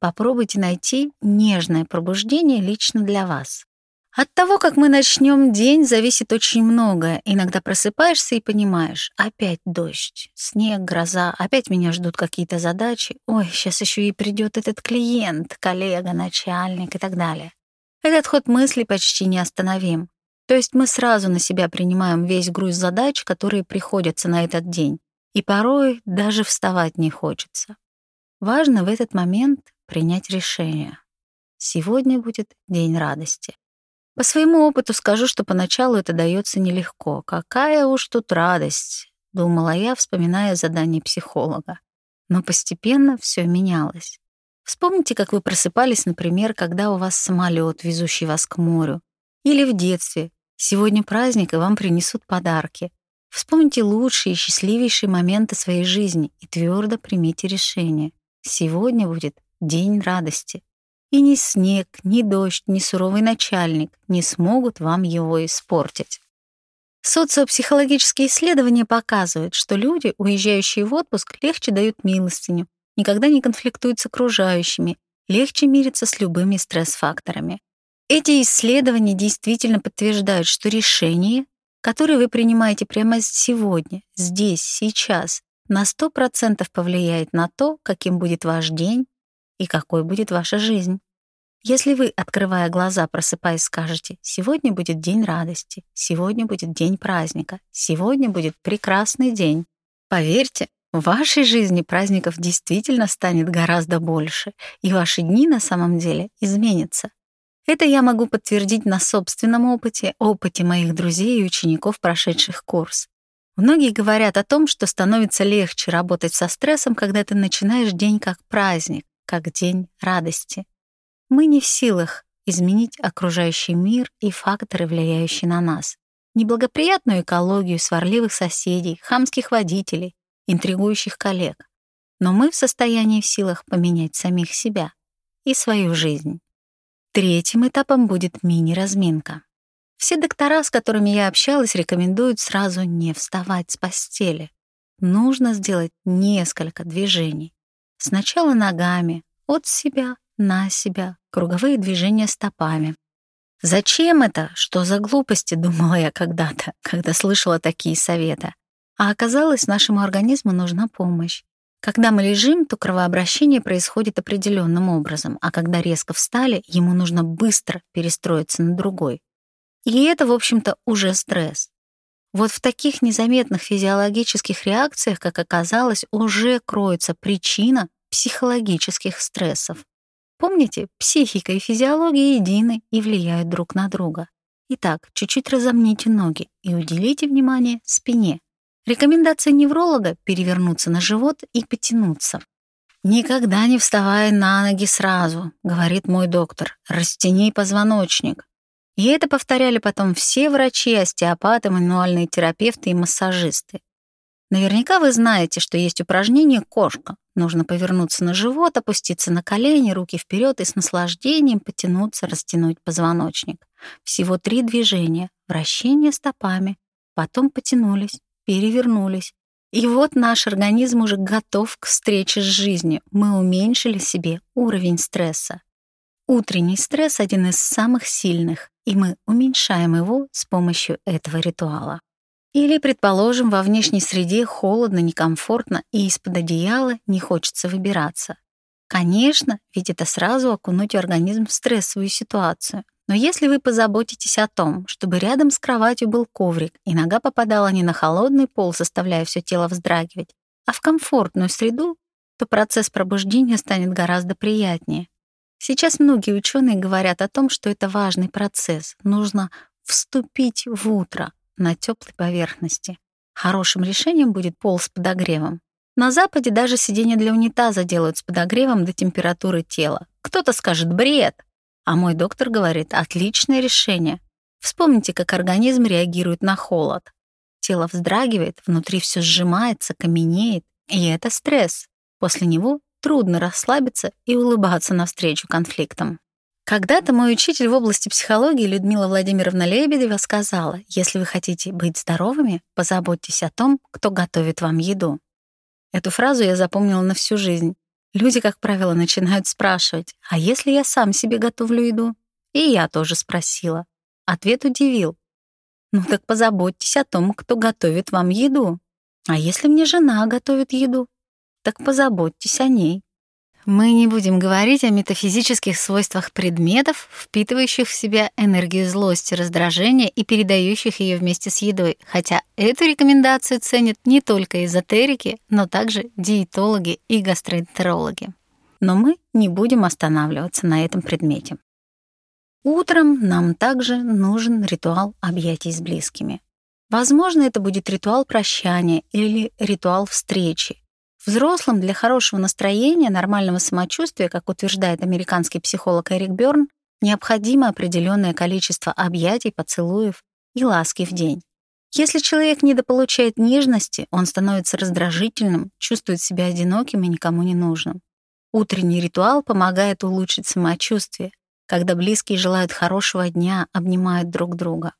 Попробуйте найти нежное пробуждение лично для вас. От того, как мы начнем день, зависит очень многое. Иногда просыпаешься и понимаешь, опять дождь, снег, гроза, опять меня ждут какие-то задачи. Ой, сейчас еще и придет этот клиент, коллега, начальник и так далее. Этот ход мысли почти не остановим. То есть мы сразу на себя принимаем весь груз задач, которые приходятся на этот день. И порой даже вставать не хочется. Важно в этот момент принять решение. Сегодня будет день радости. По своему опыту скажу, что поначалу это дается нелегко. Какая уж тут радость, думала я, вспоминая задание психолога. Но постепенно все менялось. Вспомните, как вы просыпались, например, когда у вас самолет, везущий вас к морю, или в детстве. Сегодня праздник, и вам принесут подарки. Вспомните лучшие и счастливейшие моменты своей жизни и твердо примите решение. Сегодня будет день радости. И ни снег, ни дождь, ни суровый начальник не смогут вам его испортить. Социопсихологические исследования показывают, что люди, уезжающие в отпуск, легче дают милостыню, никогда не конфликтуют с окружающими, легче мирятся с любыми стресс-факторами. Эти исследования действительно подтверждают, что решение, которое вы принимаете прямо сегодня, здесь, сейчас, на 100% повлияет на то, каким будет ваш день и какой будет ваша жизнь. Если вы, открывая глаза, просыпаясь, скажете «Сегодня будет день радости», «Сегодня будет день праздника», «Сегодня будет прекрасный день», поверьте, в вашей жизни праздников действительно станет гораздо больше, и ваши дни на самом деле изменятся. Это я могу подтвердить на собственном опыте, опыте моих друзей и учеников, прошедших курс. Многие говорят о том, что становится легче работать со стрессом, когда ты начинаешь день как праздник, как день радости. Мы не в силах изменить окружающий мир и факторы, влияющие на нас. Неблагоприятную экологию, сварливых соседей, хамских водителей, интригующих коллег. Но мы в состоянии в силах поменять самих себя и свою жизнь. Третьим этапом будет мини-разминка. Все доктора, с которыми я общалась, рекомендуют сразу не вставать с постели. Нужно сделать несколько движений. Сначала ногами, от себя, на себя, круговые движения стопами. Зачем это? Что за глупости, думала я когда-то, когда слышала такие советы. А оказалось, нашему организму нужна помощь. Когда мы лежим, то кровообращение происходит определенным образом, а когда резко встали, ему нужно быстро перестроиться на другой. И это, в общем-то, уже стресс. Вот в таких незаметных физиологических реакциях, как оказалось, уже кроется причина психологических стрессов. Помните, психика и физиология едины и влияют друг на друга. Итак, чуть-чуть разомните ноги и уделите внимание спине. Рекомендация невролога — перевернуться на живот и потянуться. «Никогда не вставай на ноги сразу», — говорит мой доктор. «Растяни позвоночник». И это повторяли потом все врачи, остеопаты, мануальные терапевты и массажисты. Наверняка вы знаете, что есть упражнение «кошка». Нужно повернуться на живот, опуститься на колени, руки вперед и с наслаждением потянуться, растянуть позвоночник. Всего три движения. Вращение стопами. Потом потянулись перевернулись. И вот наш организм уже готов к встрече с жизнью. Мы уменьшили себе уровень стресса. Утренний стресс — один из самых сильных, и мы уменьшаем его с помощью этого ритуала. Или, предположим, во внешней среде холодно, некомфортно, и из-под одеяла не хочется выбираться. Конечно, ведь это сразу окунуть организм в стрессовую ситуацию. Но если вы позаботитесь о том, чтобы рядом с кроватью был коврик, и нога попадала не на холодный пол, заставляя все тело вздрагивать, а в комфортную среду, то процесс пробуждения станет гораздо приятнее. Сейчас многие ученые говорят о том, что это важный процесс. Нужно вступить в утро на теплой поверхности. Хорошим решением будет пол с подогревом. На Западе даже сиденья для унитаза делают с подогревом до температуры тела. Кто-то скажет «бред», а мой доктор говорит, отличное решение. Вспомните, как организм реагирует на холод. Тело вздрагивает, внутри все сжимается, каменеет, и это стресс. После него трудно расслабиться и улыбаться навстречу конфликтам. Когда-то мой учитель в области психологии Людмила Владимировна Лебедева сказала, если вы хотите быть здоровыми, позаботьтесь о том, кто готовит вам еду. Эту фразу я запомнила на всю жизнь. Люди, как правило, начинают спрашивать, а если я сам себе готовлю еду? И я тоже спросила. Ответ удивил. Ну так позаботьтесь о том, кто готовит вам еду. А если мне жена готовит еду? Так позаботьтесь о ней. Мы не будем говорить о метафизических свойствах предметов, впитывающих в себя энергию злости, раздражения и передающих ее вместе с едой, хотя эту рекомендацию ценят не только эзотерики, но также диетологи и гастроэнтерологи. Но мы не будем останавливаться на этом предмете. Утром нам также нужен ритуал объятий с близкими. Возможно, это будет ритуал прощания или ритуал встречи, Взрослым для хорошего настроения, нормального самочувствия, как утверждает американский психолог Эрик Бёрн, необходимо определенное количество объятий, поцелуев и ласки в день. Если человек недополучает нежности, он становится раздражительным, чувствует себя одиноким и никому не нужным. Утренний ритуал помогает улучшить самочувствие, когда близкие желают хорошего дня, обнимают друг друга.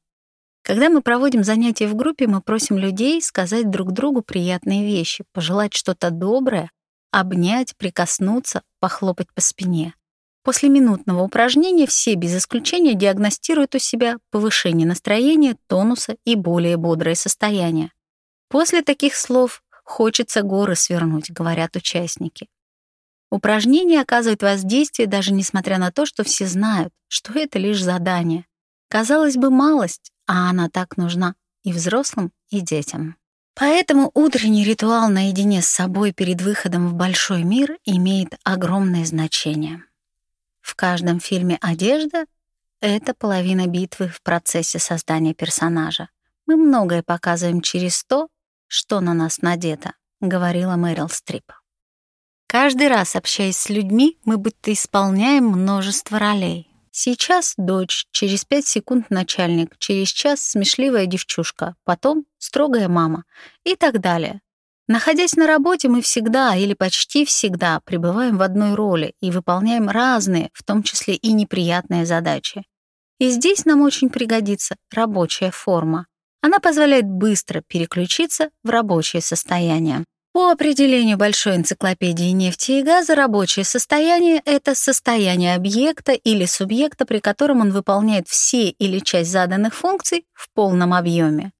Когда мы проводим занятия в группе, мы просим людей сказать друг другу приятные вещи, пожелать что-то доброе, обнять, прикоснуться, похлопать по спине. После минутного упражнения все без исключения диагностируют у себя повышение настроения, тонуса и более бодрое состояние. После таких слов хочется горы свернуть, говорят участники. Упражнение оказывает воздействие даже несмотря на то, что все знают, что это лишь задание. Казалось бы, малость, а она так нужна и взрослым, и детям. Поэтому утренний ритуал наедине с собой перед выходом в большой мир имеет огромное значение. В каждом фильме «Одежда» — это половина битвы в процессе создания персонажа. Мы многое показываем через то, что на нас надето, говорила Мэрил Стрип. Каждый раз, общаясь с людьми, мы будто исполняем множество ролей. Сейчас дочь, через пять секунд начальник, через час смешливая девчушка, потом строгая мама и так далее. Находясь на работе, мы всегда или почти всегда пребываем в одной роли и выполняем разные, в том числе и неприятные задачи. И здесь нам очень пригодится рабочая форма. Она позволяет быстро переключиться в рабочее состояние. По определению большой энциклопедии нефти и газа, рабочее состояние — это состояние объекта или субъекта, при котором он выполняет все или часть заданных функций в полном объеме.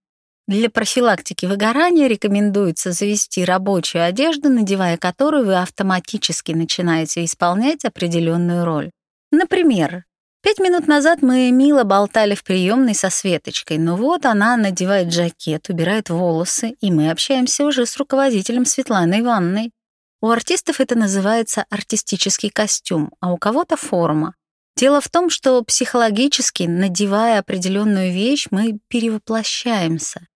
Для профилактики выгорания рекомендуется завести рабочую одежду, надевая которую вы автоматически начинаете исполнять определенную роль. Например, Пять минут назад мы мило болтали в приемной со Светочкой, но вот она надевает жакет, убирает волосы, и мы общаемся уже с руководителем Светланой Ивановной. У артистов это называется артистический костюм, а у кого-то форма. Дело в том, что психологически, надевая определенную вещь, мы перевоплощаемся.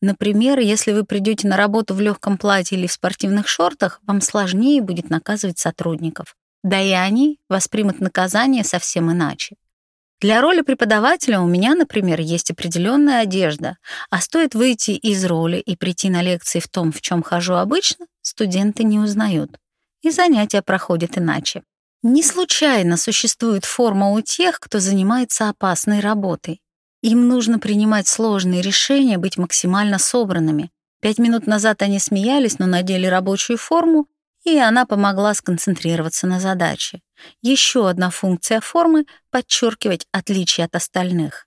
Например, если вы придете на работу в легком платье или в спортивных шортах, вам сложнее будет наказывать сотрудников. Да и они воспримут наказание совсем иначе. Для роли преподавателя у меня, например, есть определенная одежда, а стоит выйти из роли и прийти на лекции в том, в чем хожу обычно, студенты не узнают, и занятия проходят иначе. Не случайно существует форма у тех, кто занимается опасной работой. Им нужно принимать сложные решения, быть максимально собранными. Пять минут назад они смеялись, но надели рабочую форму и она помогла сконцентрироваться на задаче. Еще одна функция формы — подчеркивать отличие от остальных.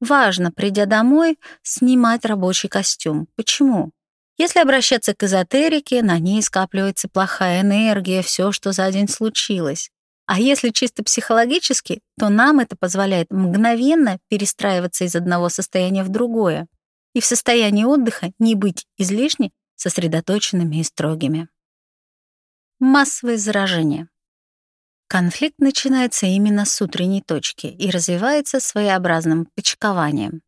Важно, придя домой, снимать рабочий костюм. Почему? Если обращаться к эзотерике, на ней скапливается плохая энергия, все, что за день случилось. А если чисто психологически, то нам это позволяет мгновенно перестраиваться из одного состояния в другое и в состоянии отдыха не быть излишне сосредоточенными и строгими. Массовое заражение. Конфликт начинается именно с утренней точки и развивается своеобразным почкованием.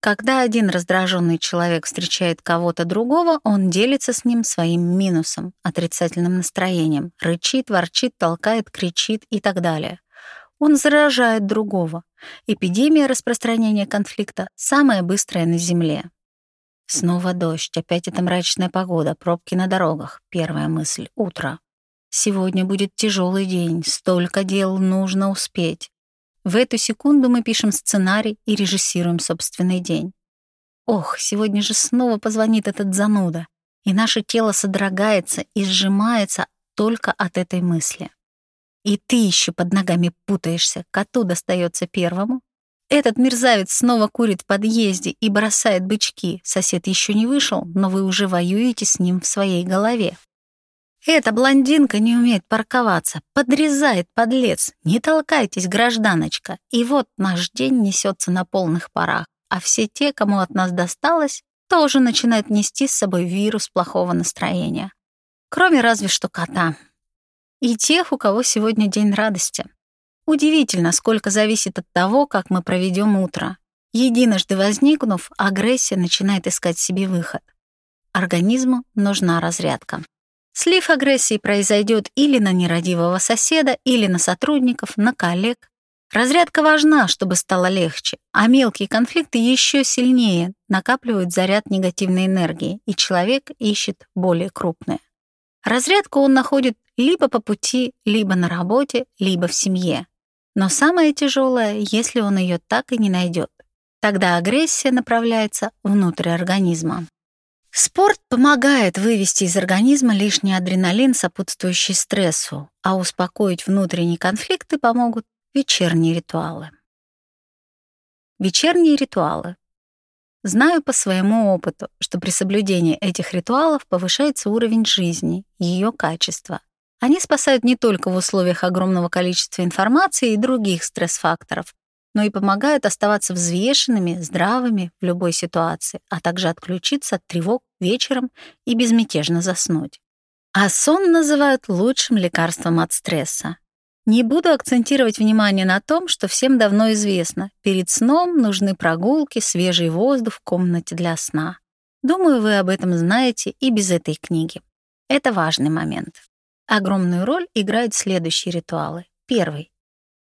Когда один раздраженный человек встречает кого-то другого, он делится с ним своим минусом, отрицательным настроением, рычит, ворчит, толкает, кричит и так далее. Он заражает другого. Эпидемия распространения конфликта самая быстрая на Земле. Снова дождь, опять эта мрачная погода, пробки на дорогах. Первая мысль — утро. Сегодня будет тяжелый день, столько дел нужно успеть. В эту секунду мы пишем сценарий и режиссируем собственный день. Ох, сегодня же снова позвонит этот зануда, и наше тело содрогается и сжимается только от этой мысли. И ты еще под ногами путаешься, коту достается первому. Этот мерзавец снова курит в подъезде и бросает бычки. Сосед еще не вышел, но вы уже воюете с ним в своей голове. Эта блондинка не умеет парковаться, подрезает подлец. Не толкайтесь, гражданочка. И вот наш день несется на полных парах, а все те, кому от нас досталось, тоже начинают нести с собой вирус плохого настроения. Кроме разве что кота. И тех, у кого сегодня день радости. Удивительно, сколько зависит от того, как мы проведем утро. Единожды возникнув, агрессия начинает искать себе выход. Организму нужна разрядка. Слив агрессии произойдет или на нерадивого соседа, или на сотрудников, на коллег. Разрядка важна, чтобы стало легче, а мелкие конфликты еще сильнее накапливают заряд негативной энергии, и человек ищет более крупное. Разрядку он находит либо по пути, либо на работе, либо в семье. Но самое тяжелое, если он ее так и не найдет. Тогда агрессия направляется внутрь организма. Спорт помогает вывести из организма лишний адреналин, сопутствующий стрессу, а успокоить внутренние конфликты помогут вечерние ритуалы. Вечерние ритуалы. Знаю по своему опыту, что при соблюдении этих ритуалов повышается уровень жизни, ее качество. Они спасают не только в условиях огромного количества информации и других стресс-факторов, но и помогают оставаться взвешенными, здравыми в любой ситуации, а также отключиться от тревог вечером и безмятежно заснуть. А сон называют лучшим лекарством от стресса. Не буду акцентировать внимание на том, что всем давно известно. Перед сном нужны прогулки, свежий воздух в комнате для сна. Думаю, вы об этом знаете и без этой книги. Это важный момент. Огромную роль играют следующие ритуалы. Первый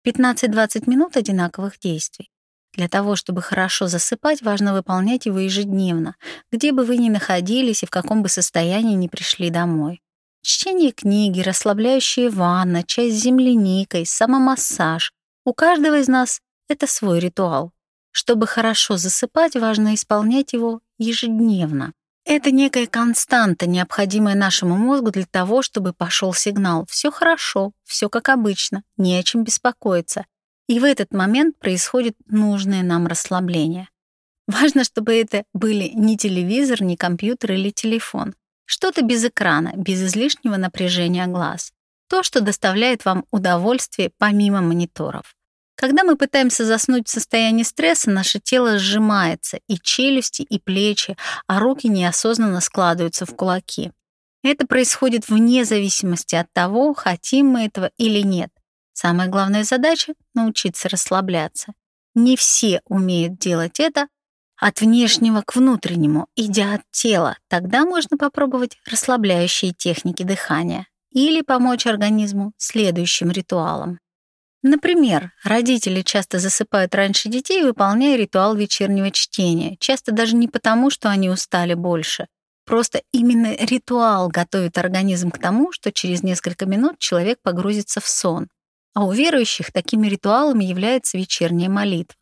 15-20 минут одинаковых действий. Для того, чтобы хорошо засыпать, важно выполнять его ежедневно, где бы вы ни находились и в каком бы состоянии ни пришли домой. Чтение книги, расслабляющая ванна, чай с земляникой, самомассаж. У каждого из нас это свой ритуал. Чтобы хорошо засыпать, важно исполнять его ежедневно. Это некая константа, необходимая нашему мозгу для того, чтобы пошел сигнал «все хорошо, все как обычно, не о чем беспокоиться». И в этот момент происходит нужное нам расслабление. Важно, чтобы это были не телевизор, не компьютер или телефон. Что-то без экрана, без излишнего напряжения глаз. То, что доставляет вам удовольствие помимо мониторов. Когда мы пытаемся заснуть в состоянии стресса, наше тело сжимается, и челюсти, и плечи, а руки неосознанно складываются в кулаки. Это происходит вне зависимости от того, хотим мы этого или нет. Самая главная задача — научиться расслабляться. Не все умеют делать это от внешнего к внутреннему, идя от тела. Тогда можно попробовать расслабляющие техники дыхания или помочь организму следующим ритуалом. Например, родители часто засыпают раньше детей, выполняя ритуал вечернего чтения, часто даже не потому, что они устали больше. Просто именно ритуал готовит организм к тому, что через несколько минут человек погрузится в сон. А у верующих такими ритуалами является вечерняя молитва.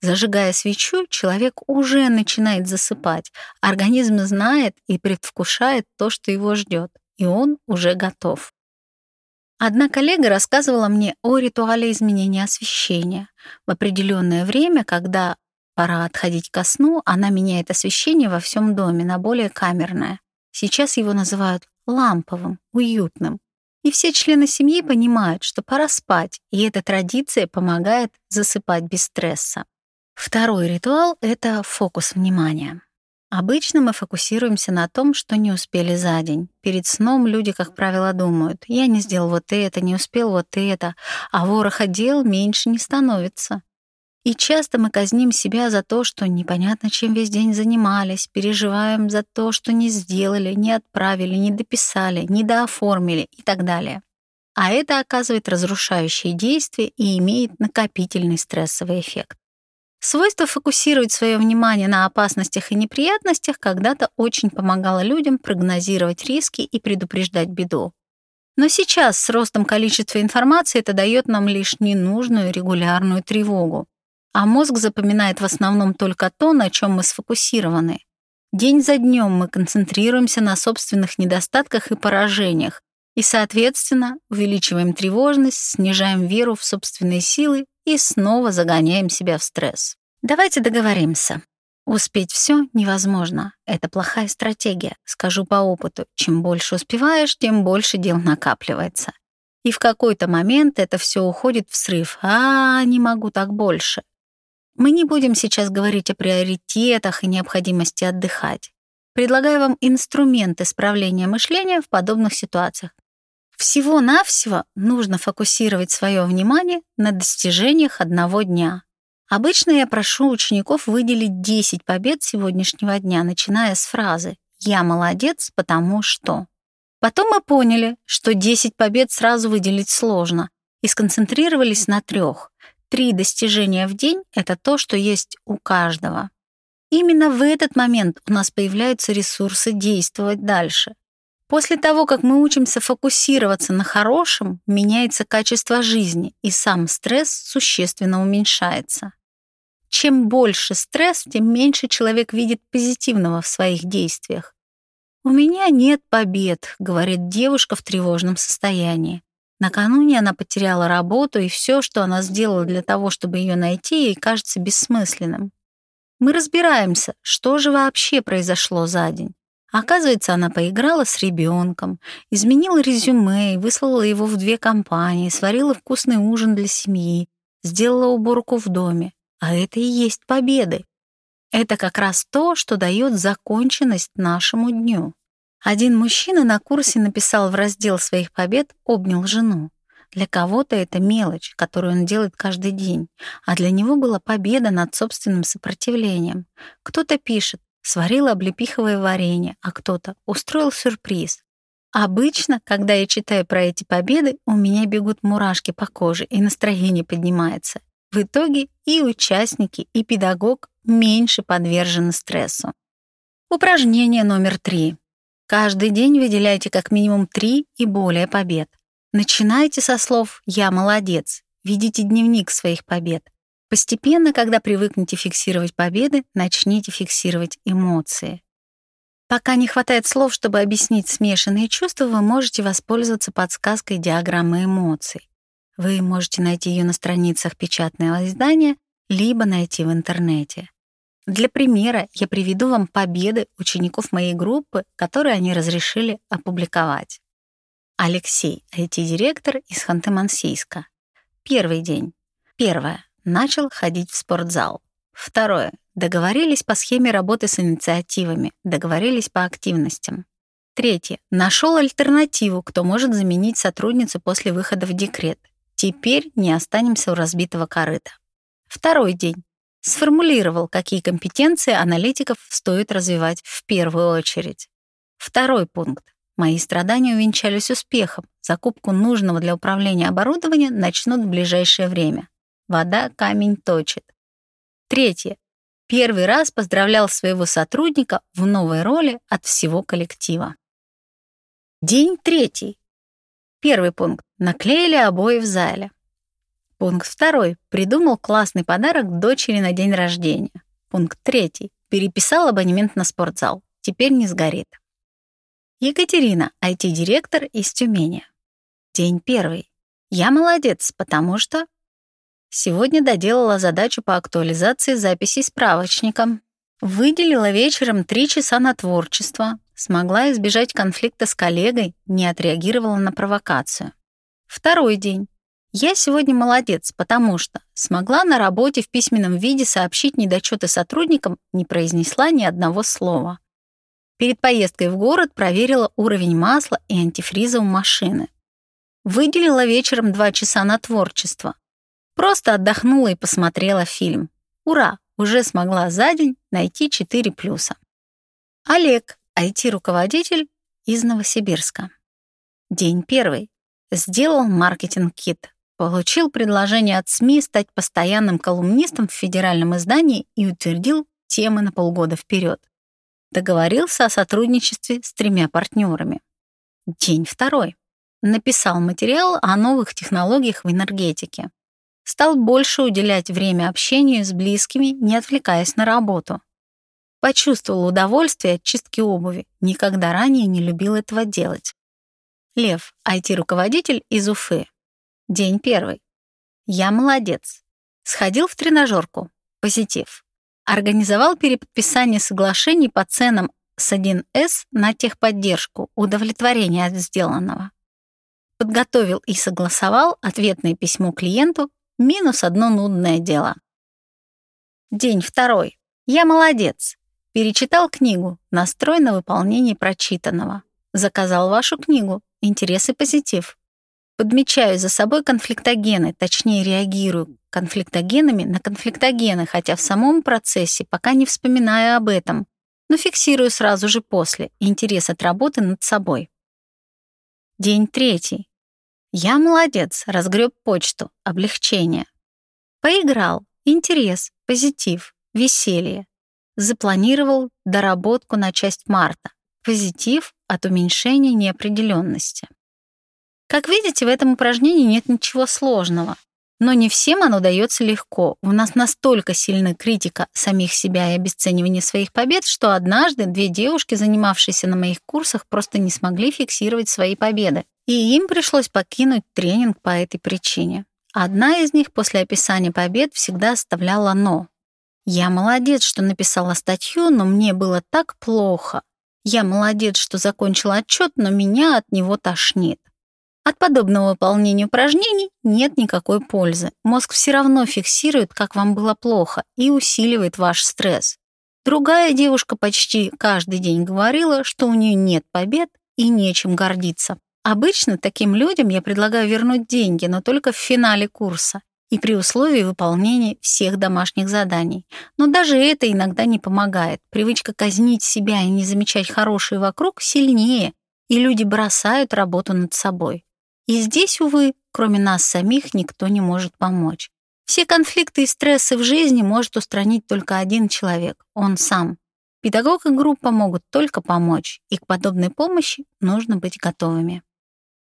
Зажигая свечу, человек уже начинает засыпать. Организм знает и предвкушает то, что его ждет, и он уже готов. Одна коллега рассказывала мне о ритуале изменения освещения. В определенное время, когда пора отходить ко сну, она меняет освещение во всем доме на более камерное. Сейчас его называют ламповым, уютным. И все члены семьи понимают, что пора спать, и эта традиция помогает засыпать без стресса. Второй ритуал — это фокус внимания. Обычно мы фокусируемся на том, что не успели за день. Перед сном люди, как правило, думают, я не сделал вот это, не успел вот это, а вороха дел меньше не становится. И часто мы казним себя за то, что непонятно, чем весь день занимались, переживаем за то, что не сделали, не отправили, не дописали, не дооформили и так далее. А это оказывает разрушающее действие и имеет накопительный стрессовый эффект. Свойство фокусировать свое внимание на опасностях и неприятностях когда-то очень помогало людям прогнозировать риски и предупреждать беду. Но сейчас с ростом количества информации это дает нам лишь ненужную регулярную тревогу. А мозг запоминает в основном только то, на чем мы сфокусированы. День за днем мы концентрируемся на собственных недостатках и поражениях, и, соответственно, увеличиваем тревожность, снижаем веру в собственные силы и снова загоняем себя в стресс. Давайте договоримся. Успеть все невозможно. Это плохая стратегия. Скажу по опыту. Чем больше успеваешь, тем больше дел накапливается. И в какой-то момент это все уходит в срыв. А, не могу так больше. Мы не будем сейчас говорить о приоритетах и необходимости отдыхать. Предлагаю вам инструменты исправления мышления в подобных ситуациях. Всего-навсего нужно фокусировать свое внимание на достижениях одного дня. Обычно я прошу учеников выделить 10 побед сегодняшнего дня, начиная с фразы «Я молодец, потому что». Потом мы поняли, что 10 побед сразу выделить сложно, и сконцентрировались на трех. Три достижения в день — это то, что есть у каждого. Именно в этот момент у нас появляются ресурсы действовать дальше. После того, как мы учимся фокусироваться на хорошем, меняется качество жизни, и сам стресс существенно уменьшается. Чем больше стресс, тем меньше человек видит позитивного в своих действиях. «У меня нет побед», — говорит девушка в тревожном состоянии. Накануне она потеряла работу, и все, что она сделала для того, чтобы ее найти, ей кажется бессмысленным. Мы разбираемся, что же вообще произошло за день. Оказывается, она поиграла с ребенком, изменила резюме выслала его в две компании, сварила вкусный ужин для семьи, сделала уборку в доме. А это и есть победы. Это как раз то, что дает законченность нашему дню. Один мужчина на курсе написал в раздел своих побед «обнял жену». Для кого-то это мелочь, которую он делает каждый день, а для него была победа над собственным сопротивлением. Кто-то пишет «сварил облепиховое варенье», а кто-то «устроил сюрприз». Обычно, когда я читаю про эти победы, у меня бегут мурашки по коже, и настроение поднимается. В итоге и участники, и педагог меньше подвержены стрессу. Упражнение номер три. Каждый день выделяйте как минимум три и более побед. Начинайте со слов «я молодец», ведите дневник своих побед. Постепенно, когда привыкнете фиксировать победы, начните фиксировать эмоции. Пока не хватает слов, чтобы объяснить смешанные чувства, вы можете воспользоваться подсказкой диаграммы эмоций. Вы можете найти ее на страницах печатного издания, либо найти в интернете. Для примера я приведу вам победы учеников моей группы, которые они разрешили опубликовать. Алексей, IT-директор из Ханты-Мансийска. Первый день. Первое. Начал ходить в спортзал. Второе. Договорились по схеме работы с инициативами, договорились по активностям. Третье. Нашел альтернативу, кто может заменить сотрудницу после выхода в декрет. Теперь не останемся у разбитого корыта. Второй день сформулировал, какие компетенции аналитиков стоит развивать в первую очередь. Второй пункт. Мои страдания увенчались успехом. Закупку нужного для управления оборудования начнут в ближайшее время. Вода камень точит. Третье. Первый раз поздравлял своего сотрудника в новой роли от всего коллектива. День третий. Первый пункт. Наклеили обои в зале. Пункт второй. Придумал классный подарок дочери на день рождения. Пункт третий. Переписал абонемент на спортзал. Теперь не сгорит. Екатерина, IT-директор из Тюмени. День первый. Я молодец, потому что... Сегодня доделала задачу по актуализации записей справочником. Выделила вечером три часа на творчество. Смогла избежать конфликта с коллегой, не отреагировала на провокацию. Второй день. Я сегодня молодец, потому что смогла на работе в письменном виде сообщить недочеты сотрудникам, не произнесла ни одного слова. Перед поездкой в город проверила уровень масла и антифриза у машины. Выделила вечером два часа на творчество. Просто отдохнула и посмотрела фильм. Ура! Уже смогла за день найти 4 плюса. Олег, IT-руководитель из Новосибирска. День первый. Сделал маркетинг-кит. Получил предложение от СМИ стать постоянным колумнистом в федеральном издании и утвердил темы на полгода вперед. Договорился о сотрудничестве с тремя партнерами. День второй. Написал материал о новых технологиях в энергетике. Стал больше уделять время общению с близкими, не отвлекаясь на работу. Почувствовал удовольствие от чистки обуви. Никогда ранее не любил этого делать. Лев, IT-руководитель из Уфы. День первый. Я молодец. Сходил в тренажерку. Позитив. Организовал переподписание соглашений по ценам с 1С на техподдержку, удовлетворение от сделанного. Подготовил и согласовал ответное письмо клиенту, минус одно нудное дело. День второй. Я молодец. Перечитал книгу «Настрой на выполнение прочитанного». Заказал вашу книгу «Интерес и позитив». Подмечаю за собой конфликтогены, точнее реагирую конфликтогенами на конфликтогены, хотя в самом процессе пока не вспоминаю об этом, но фиксирую сразу же после интерес от работы над собой. День третий. Я молодец, разгреб почту, облегчение. Поиграл, интерес, позитив, веселье. Запланировал доработку на часть марта. Позитив от уменьшения неопределенности. Как видите, в этом упражнении нет ничего сложного. Но не всем оно дается легко. У нас настолько сильна критика самих себя и обесценивание своих побед, что однажды две девушки, занимавшиеся на моих курсах, просто не смогли фиксировать свои победы. И им пришлось покинуть тренинг по этой причине. Одна из них после описания побед всегда оставляла «но». «Я молодец, что написала статью, но мне было так плохо. Я молодец, что закончила отчет, но меня от него тошнит. От подобного выполнения упражнений нет никакой пользы. Мозг все равно фиксирует, как вам было плохо, и усиливает ваш стресс. Другая девушка почти каждый день говорила, что у нее нет побед и нечем гордиться. Обычно таким людям я предлагаю вернуть деньги, но только в финале курса и при условии выполнения всех домашних заданий. Но даже это иногда не помогает. Привычка казнить себя и не замечать хорошие вокруг сильнее, и люди бросают работу над собой. И здесь, увы, кроме нас самих, никто не может помочь. Все конфликты и стрессы в жизни может устранить только один человек — он сам. Педагог и группа могут только помочь, и к подобной помощи нужно быть готовыми.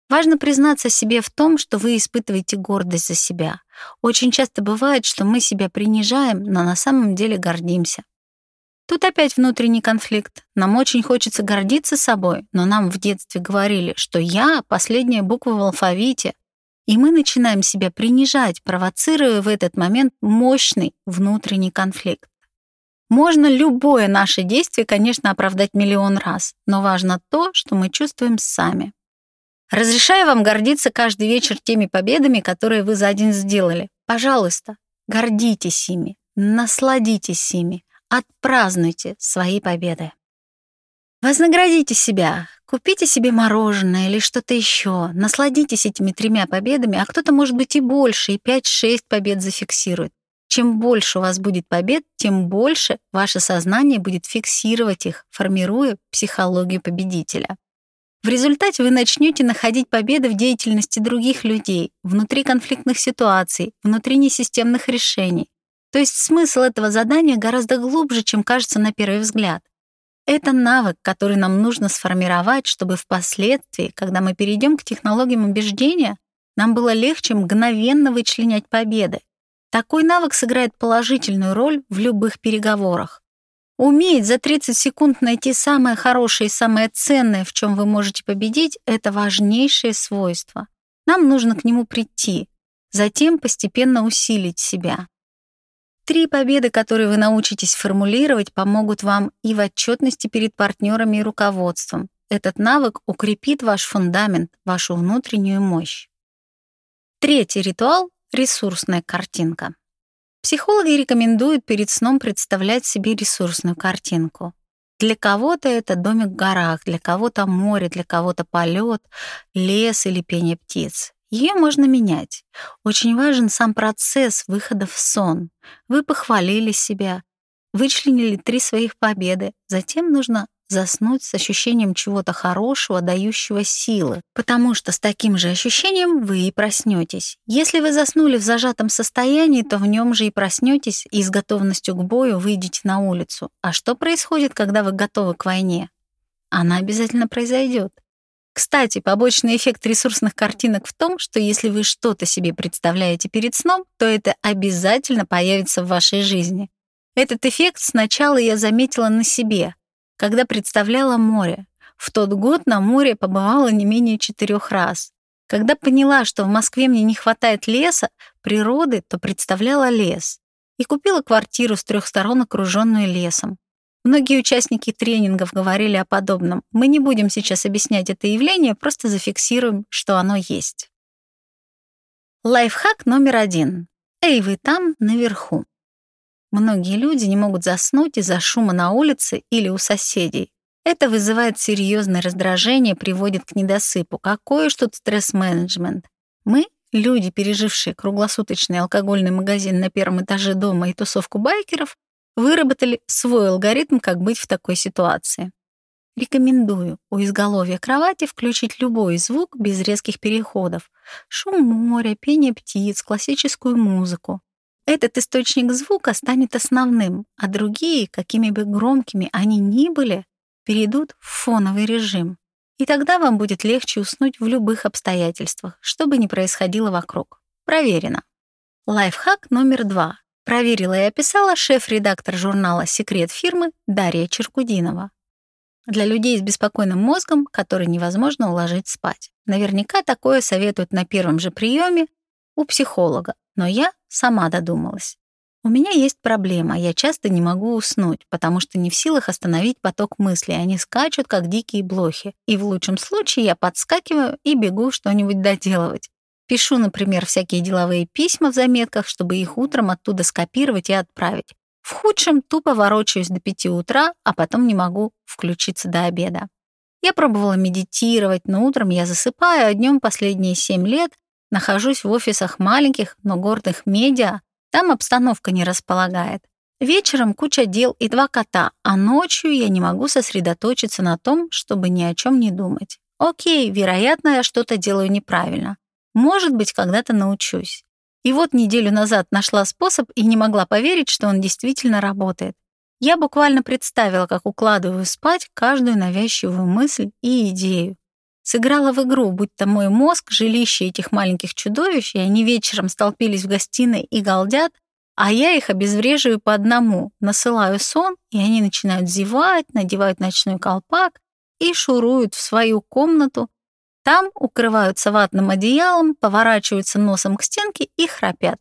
Важно признаться себе в том, что вы испытываете гордость за себя. Очень часто бывает, что мы себя принижаем, но на самом деле гордимся. Тут опять внутренний конфликт. Нам очень хочется гордиться собой, но нам в детстве говорили, что «я» — последняя буква в алфавите, и мы начинаем себя принижать, провоцируя в этот момент мощный внутренний конфликт. Можно любое наше действие, конечно, оправдать миллион раз, но важно то, что мы чувствуем сами. Разрешаю вам гордиться каждый вечер теми победами, которые вы за день сделали. Пожалуйста, гордитесь ими, насладитесь ими, Отпразднуйте свои победы. Вознаградите себя, купите себе мороженое или что-то еще, насладитесь этими тремя победами, а кто-то, может быть, и больше, и 5-6 побед зафиксирует. Чем больше у вас будет побед, тем больше ваше сознание будет фиксировать их, формируя психологию победителя. В результате вы начнете находить победы в деятельности других людей, внутри конфликтных ситуаций, внутри несистемных решений, то есть смысл этого задания гораздо глубже, чем кажется на первый взгляд. Это навык, который нам нужно сформировать, чтобы впоследствии, когда мы перейдем к технологиям убеждения, нам было легче мгновенно вычленять победы. Такой навык сыграет положительную роль в любых переговорах. Уметь за 30 секунд найти самое хорошее и самое ценное, в чем вы можете победить, это важнейшее свойство. Нам нужно к нему прийти, затем постепенно усилить себя. Три победы, которые вы научитесь формулировать, помогут вам и в отчетности перед партнерами и руководством. Этот навык укрепит ваш фундамент, вашу внутреннюю мощь. Третий ритуал — ресурсная картинка. Психологи рекомендуют перед сном представлять себе ресурсную картинку. Для кого-то это домик в горах, для кого-то море, для кого-то полет, лес или пение птиц. Ее можно менять. Очень важен сам процесс выхода в сон. Вы похвалили себя, вычленили три своих победы. Затем нужно заснуть с ощущением чего-то хорошего, дающего силы, потому что с таким же ощущением вы и проснетесь. Если вы заснули в зажатом состоянии, то в нем же и проснетесь и с готовностью к бою выйдете на улицу. А что происходит, когда вы готовы к войне? Она обязательно произойдет. Кстати, побочный эффект ресурсных картинок в том, что если вы что-то себе представляете перед сном, то это обязательно появится в вашей жизни. Этот эффект сначала я заметила на себе, когда представляла море. В тот год на море побывала не менее четырех раз. Когда поняла, что в Москве мне не хватает леса, природы, то представляла лес. И купила квартиру с трех сторон, окруженную лесом. Многие участники тренингов говорили о подобном. Мы не будем сейчас объяснять это явление, просто зафиксируем, что оно есть. Лайфхак номер один. Эй, вы там, наверху. Многие люди не могут заснуть из-за шума на улице или у соседей. Это вызывает серьезное раздражение, приводит к недосыпу. Какой уж тут стресс-менеджмент. Мы, люди, пережившие круглосуточный алкогольный магазин на первом этаже дома и тусовку байкеров, выработали свой алгоритм, как быть в такой ситуации. Рекомендую у изголовья кровати включить любой звук без резких переходов. Шум моря, пение птиц, классическую музыку. Этот источник звука станет основным, а другие, какими бы громкими они ни были, перейдут в фоновый режим. И тогда вам будет легче уснуть в любых обстоятельствах, что бы ни происходило вокруг. Проверено. Лайфхак номер два. Проверила и описала шеф-редактор журнала «Секрет фирмы» Дарья Черкудинова. Для людей с беспокойным мозгом, который невозможно уложить спать. Наверняка такое советуют на первом же приеме у психолога, но я сама додумалась. У меня есть проблема, я часто не могу уснуть, потому что не в силах остановить поток мыслей, они скачут, как дикие блохи, и в лучшем случае я подскакиваю и бегу что-нибудь доделывать. Пишу, например, всякие деловые письма в заметках, чтобы их утром оттуда скопировать и отправить. В худшем тупо ворочаюсь до пяти утра, а потом не могу включиться до обеда. Я пробовала медитировать, но утром я засыпаю, а днем последние семь лет нахожусь в офисах маленьких, но гордых медиа, там обстановка не располагает. Вечером куча дел и два кота, а ночью я не могу сосредоточиться на том, чтобы ни о чем не думать. Окей, вероятно, я что-то делаю неправильно. Может быть, когда-то научусь. И вот неделю назад нашла способ и не могла поверить, что он действительно работает. Я буквально представила, как укладываю спать каждую навязчивую мысль и идею. Сыграла в игру, будь то мой мозг, жилище этих маленьких чудовищ, и они вечером столпились в гостиной и галдят, а я их обезвреживаю по одному, насылаю сон, и они начинают зевать, надевают ночной колпак и шуруют в свою комнату. Там укрываются ватным одеялом, поворачиваются носом к стенке и храпят.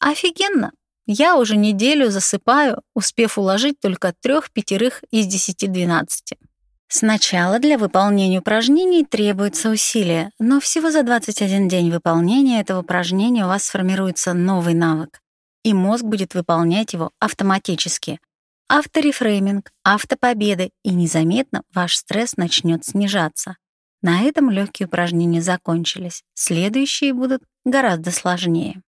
Офигенно! Я уже неделю засыпаю, успев уложить только трех-пятерых из десяти-двенадцати. Сначала для выполнения упражнений требуется усилие, но всего за 21 день выполнения этого упражнения у вас сформируется новый навык, и мозг будет выполнять его автоматически. Авторефрейминг, автопобеды, и незаметно ваш стресс начнет снижаться. На этом легкие упражнения закончились. Следующие будут гораздо сложнее.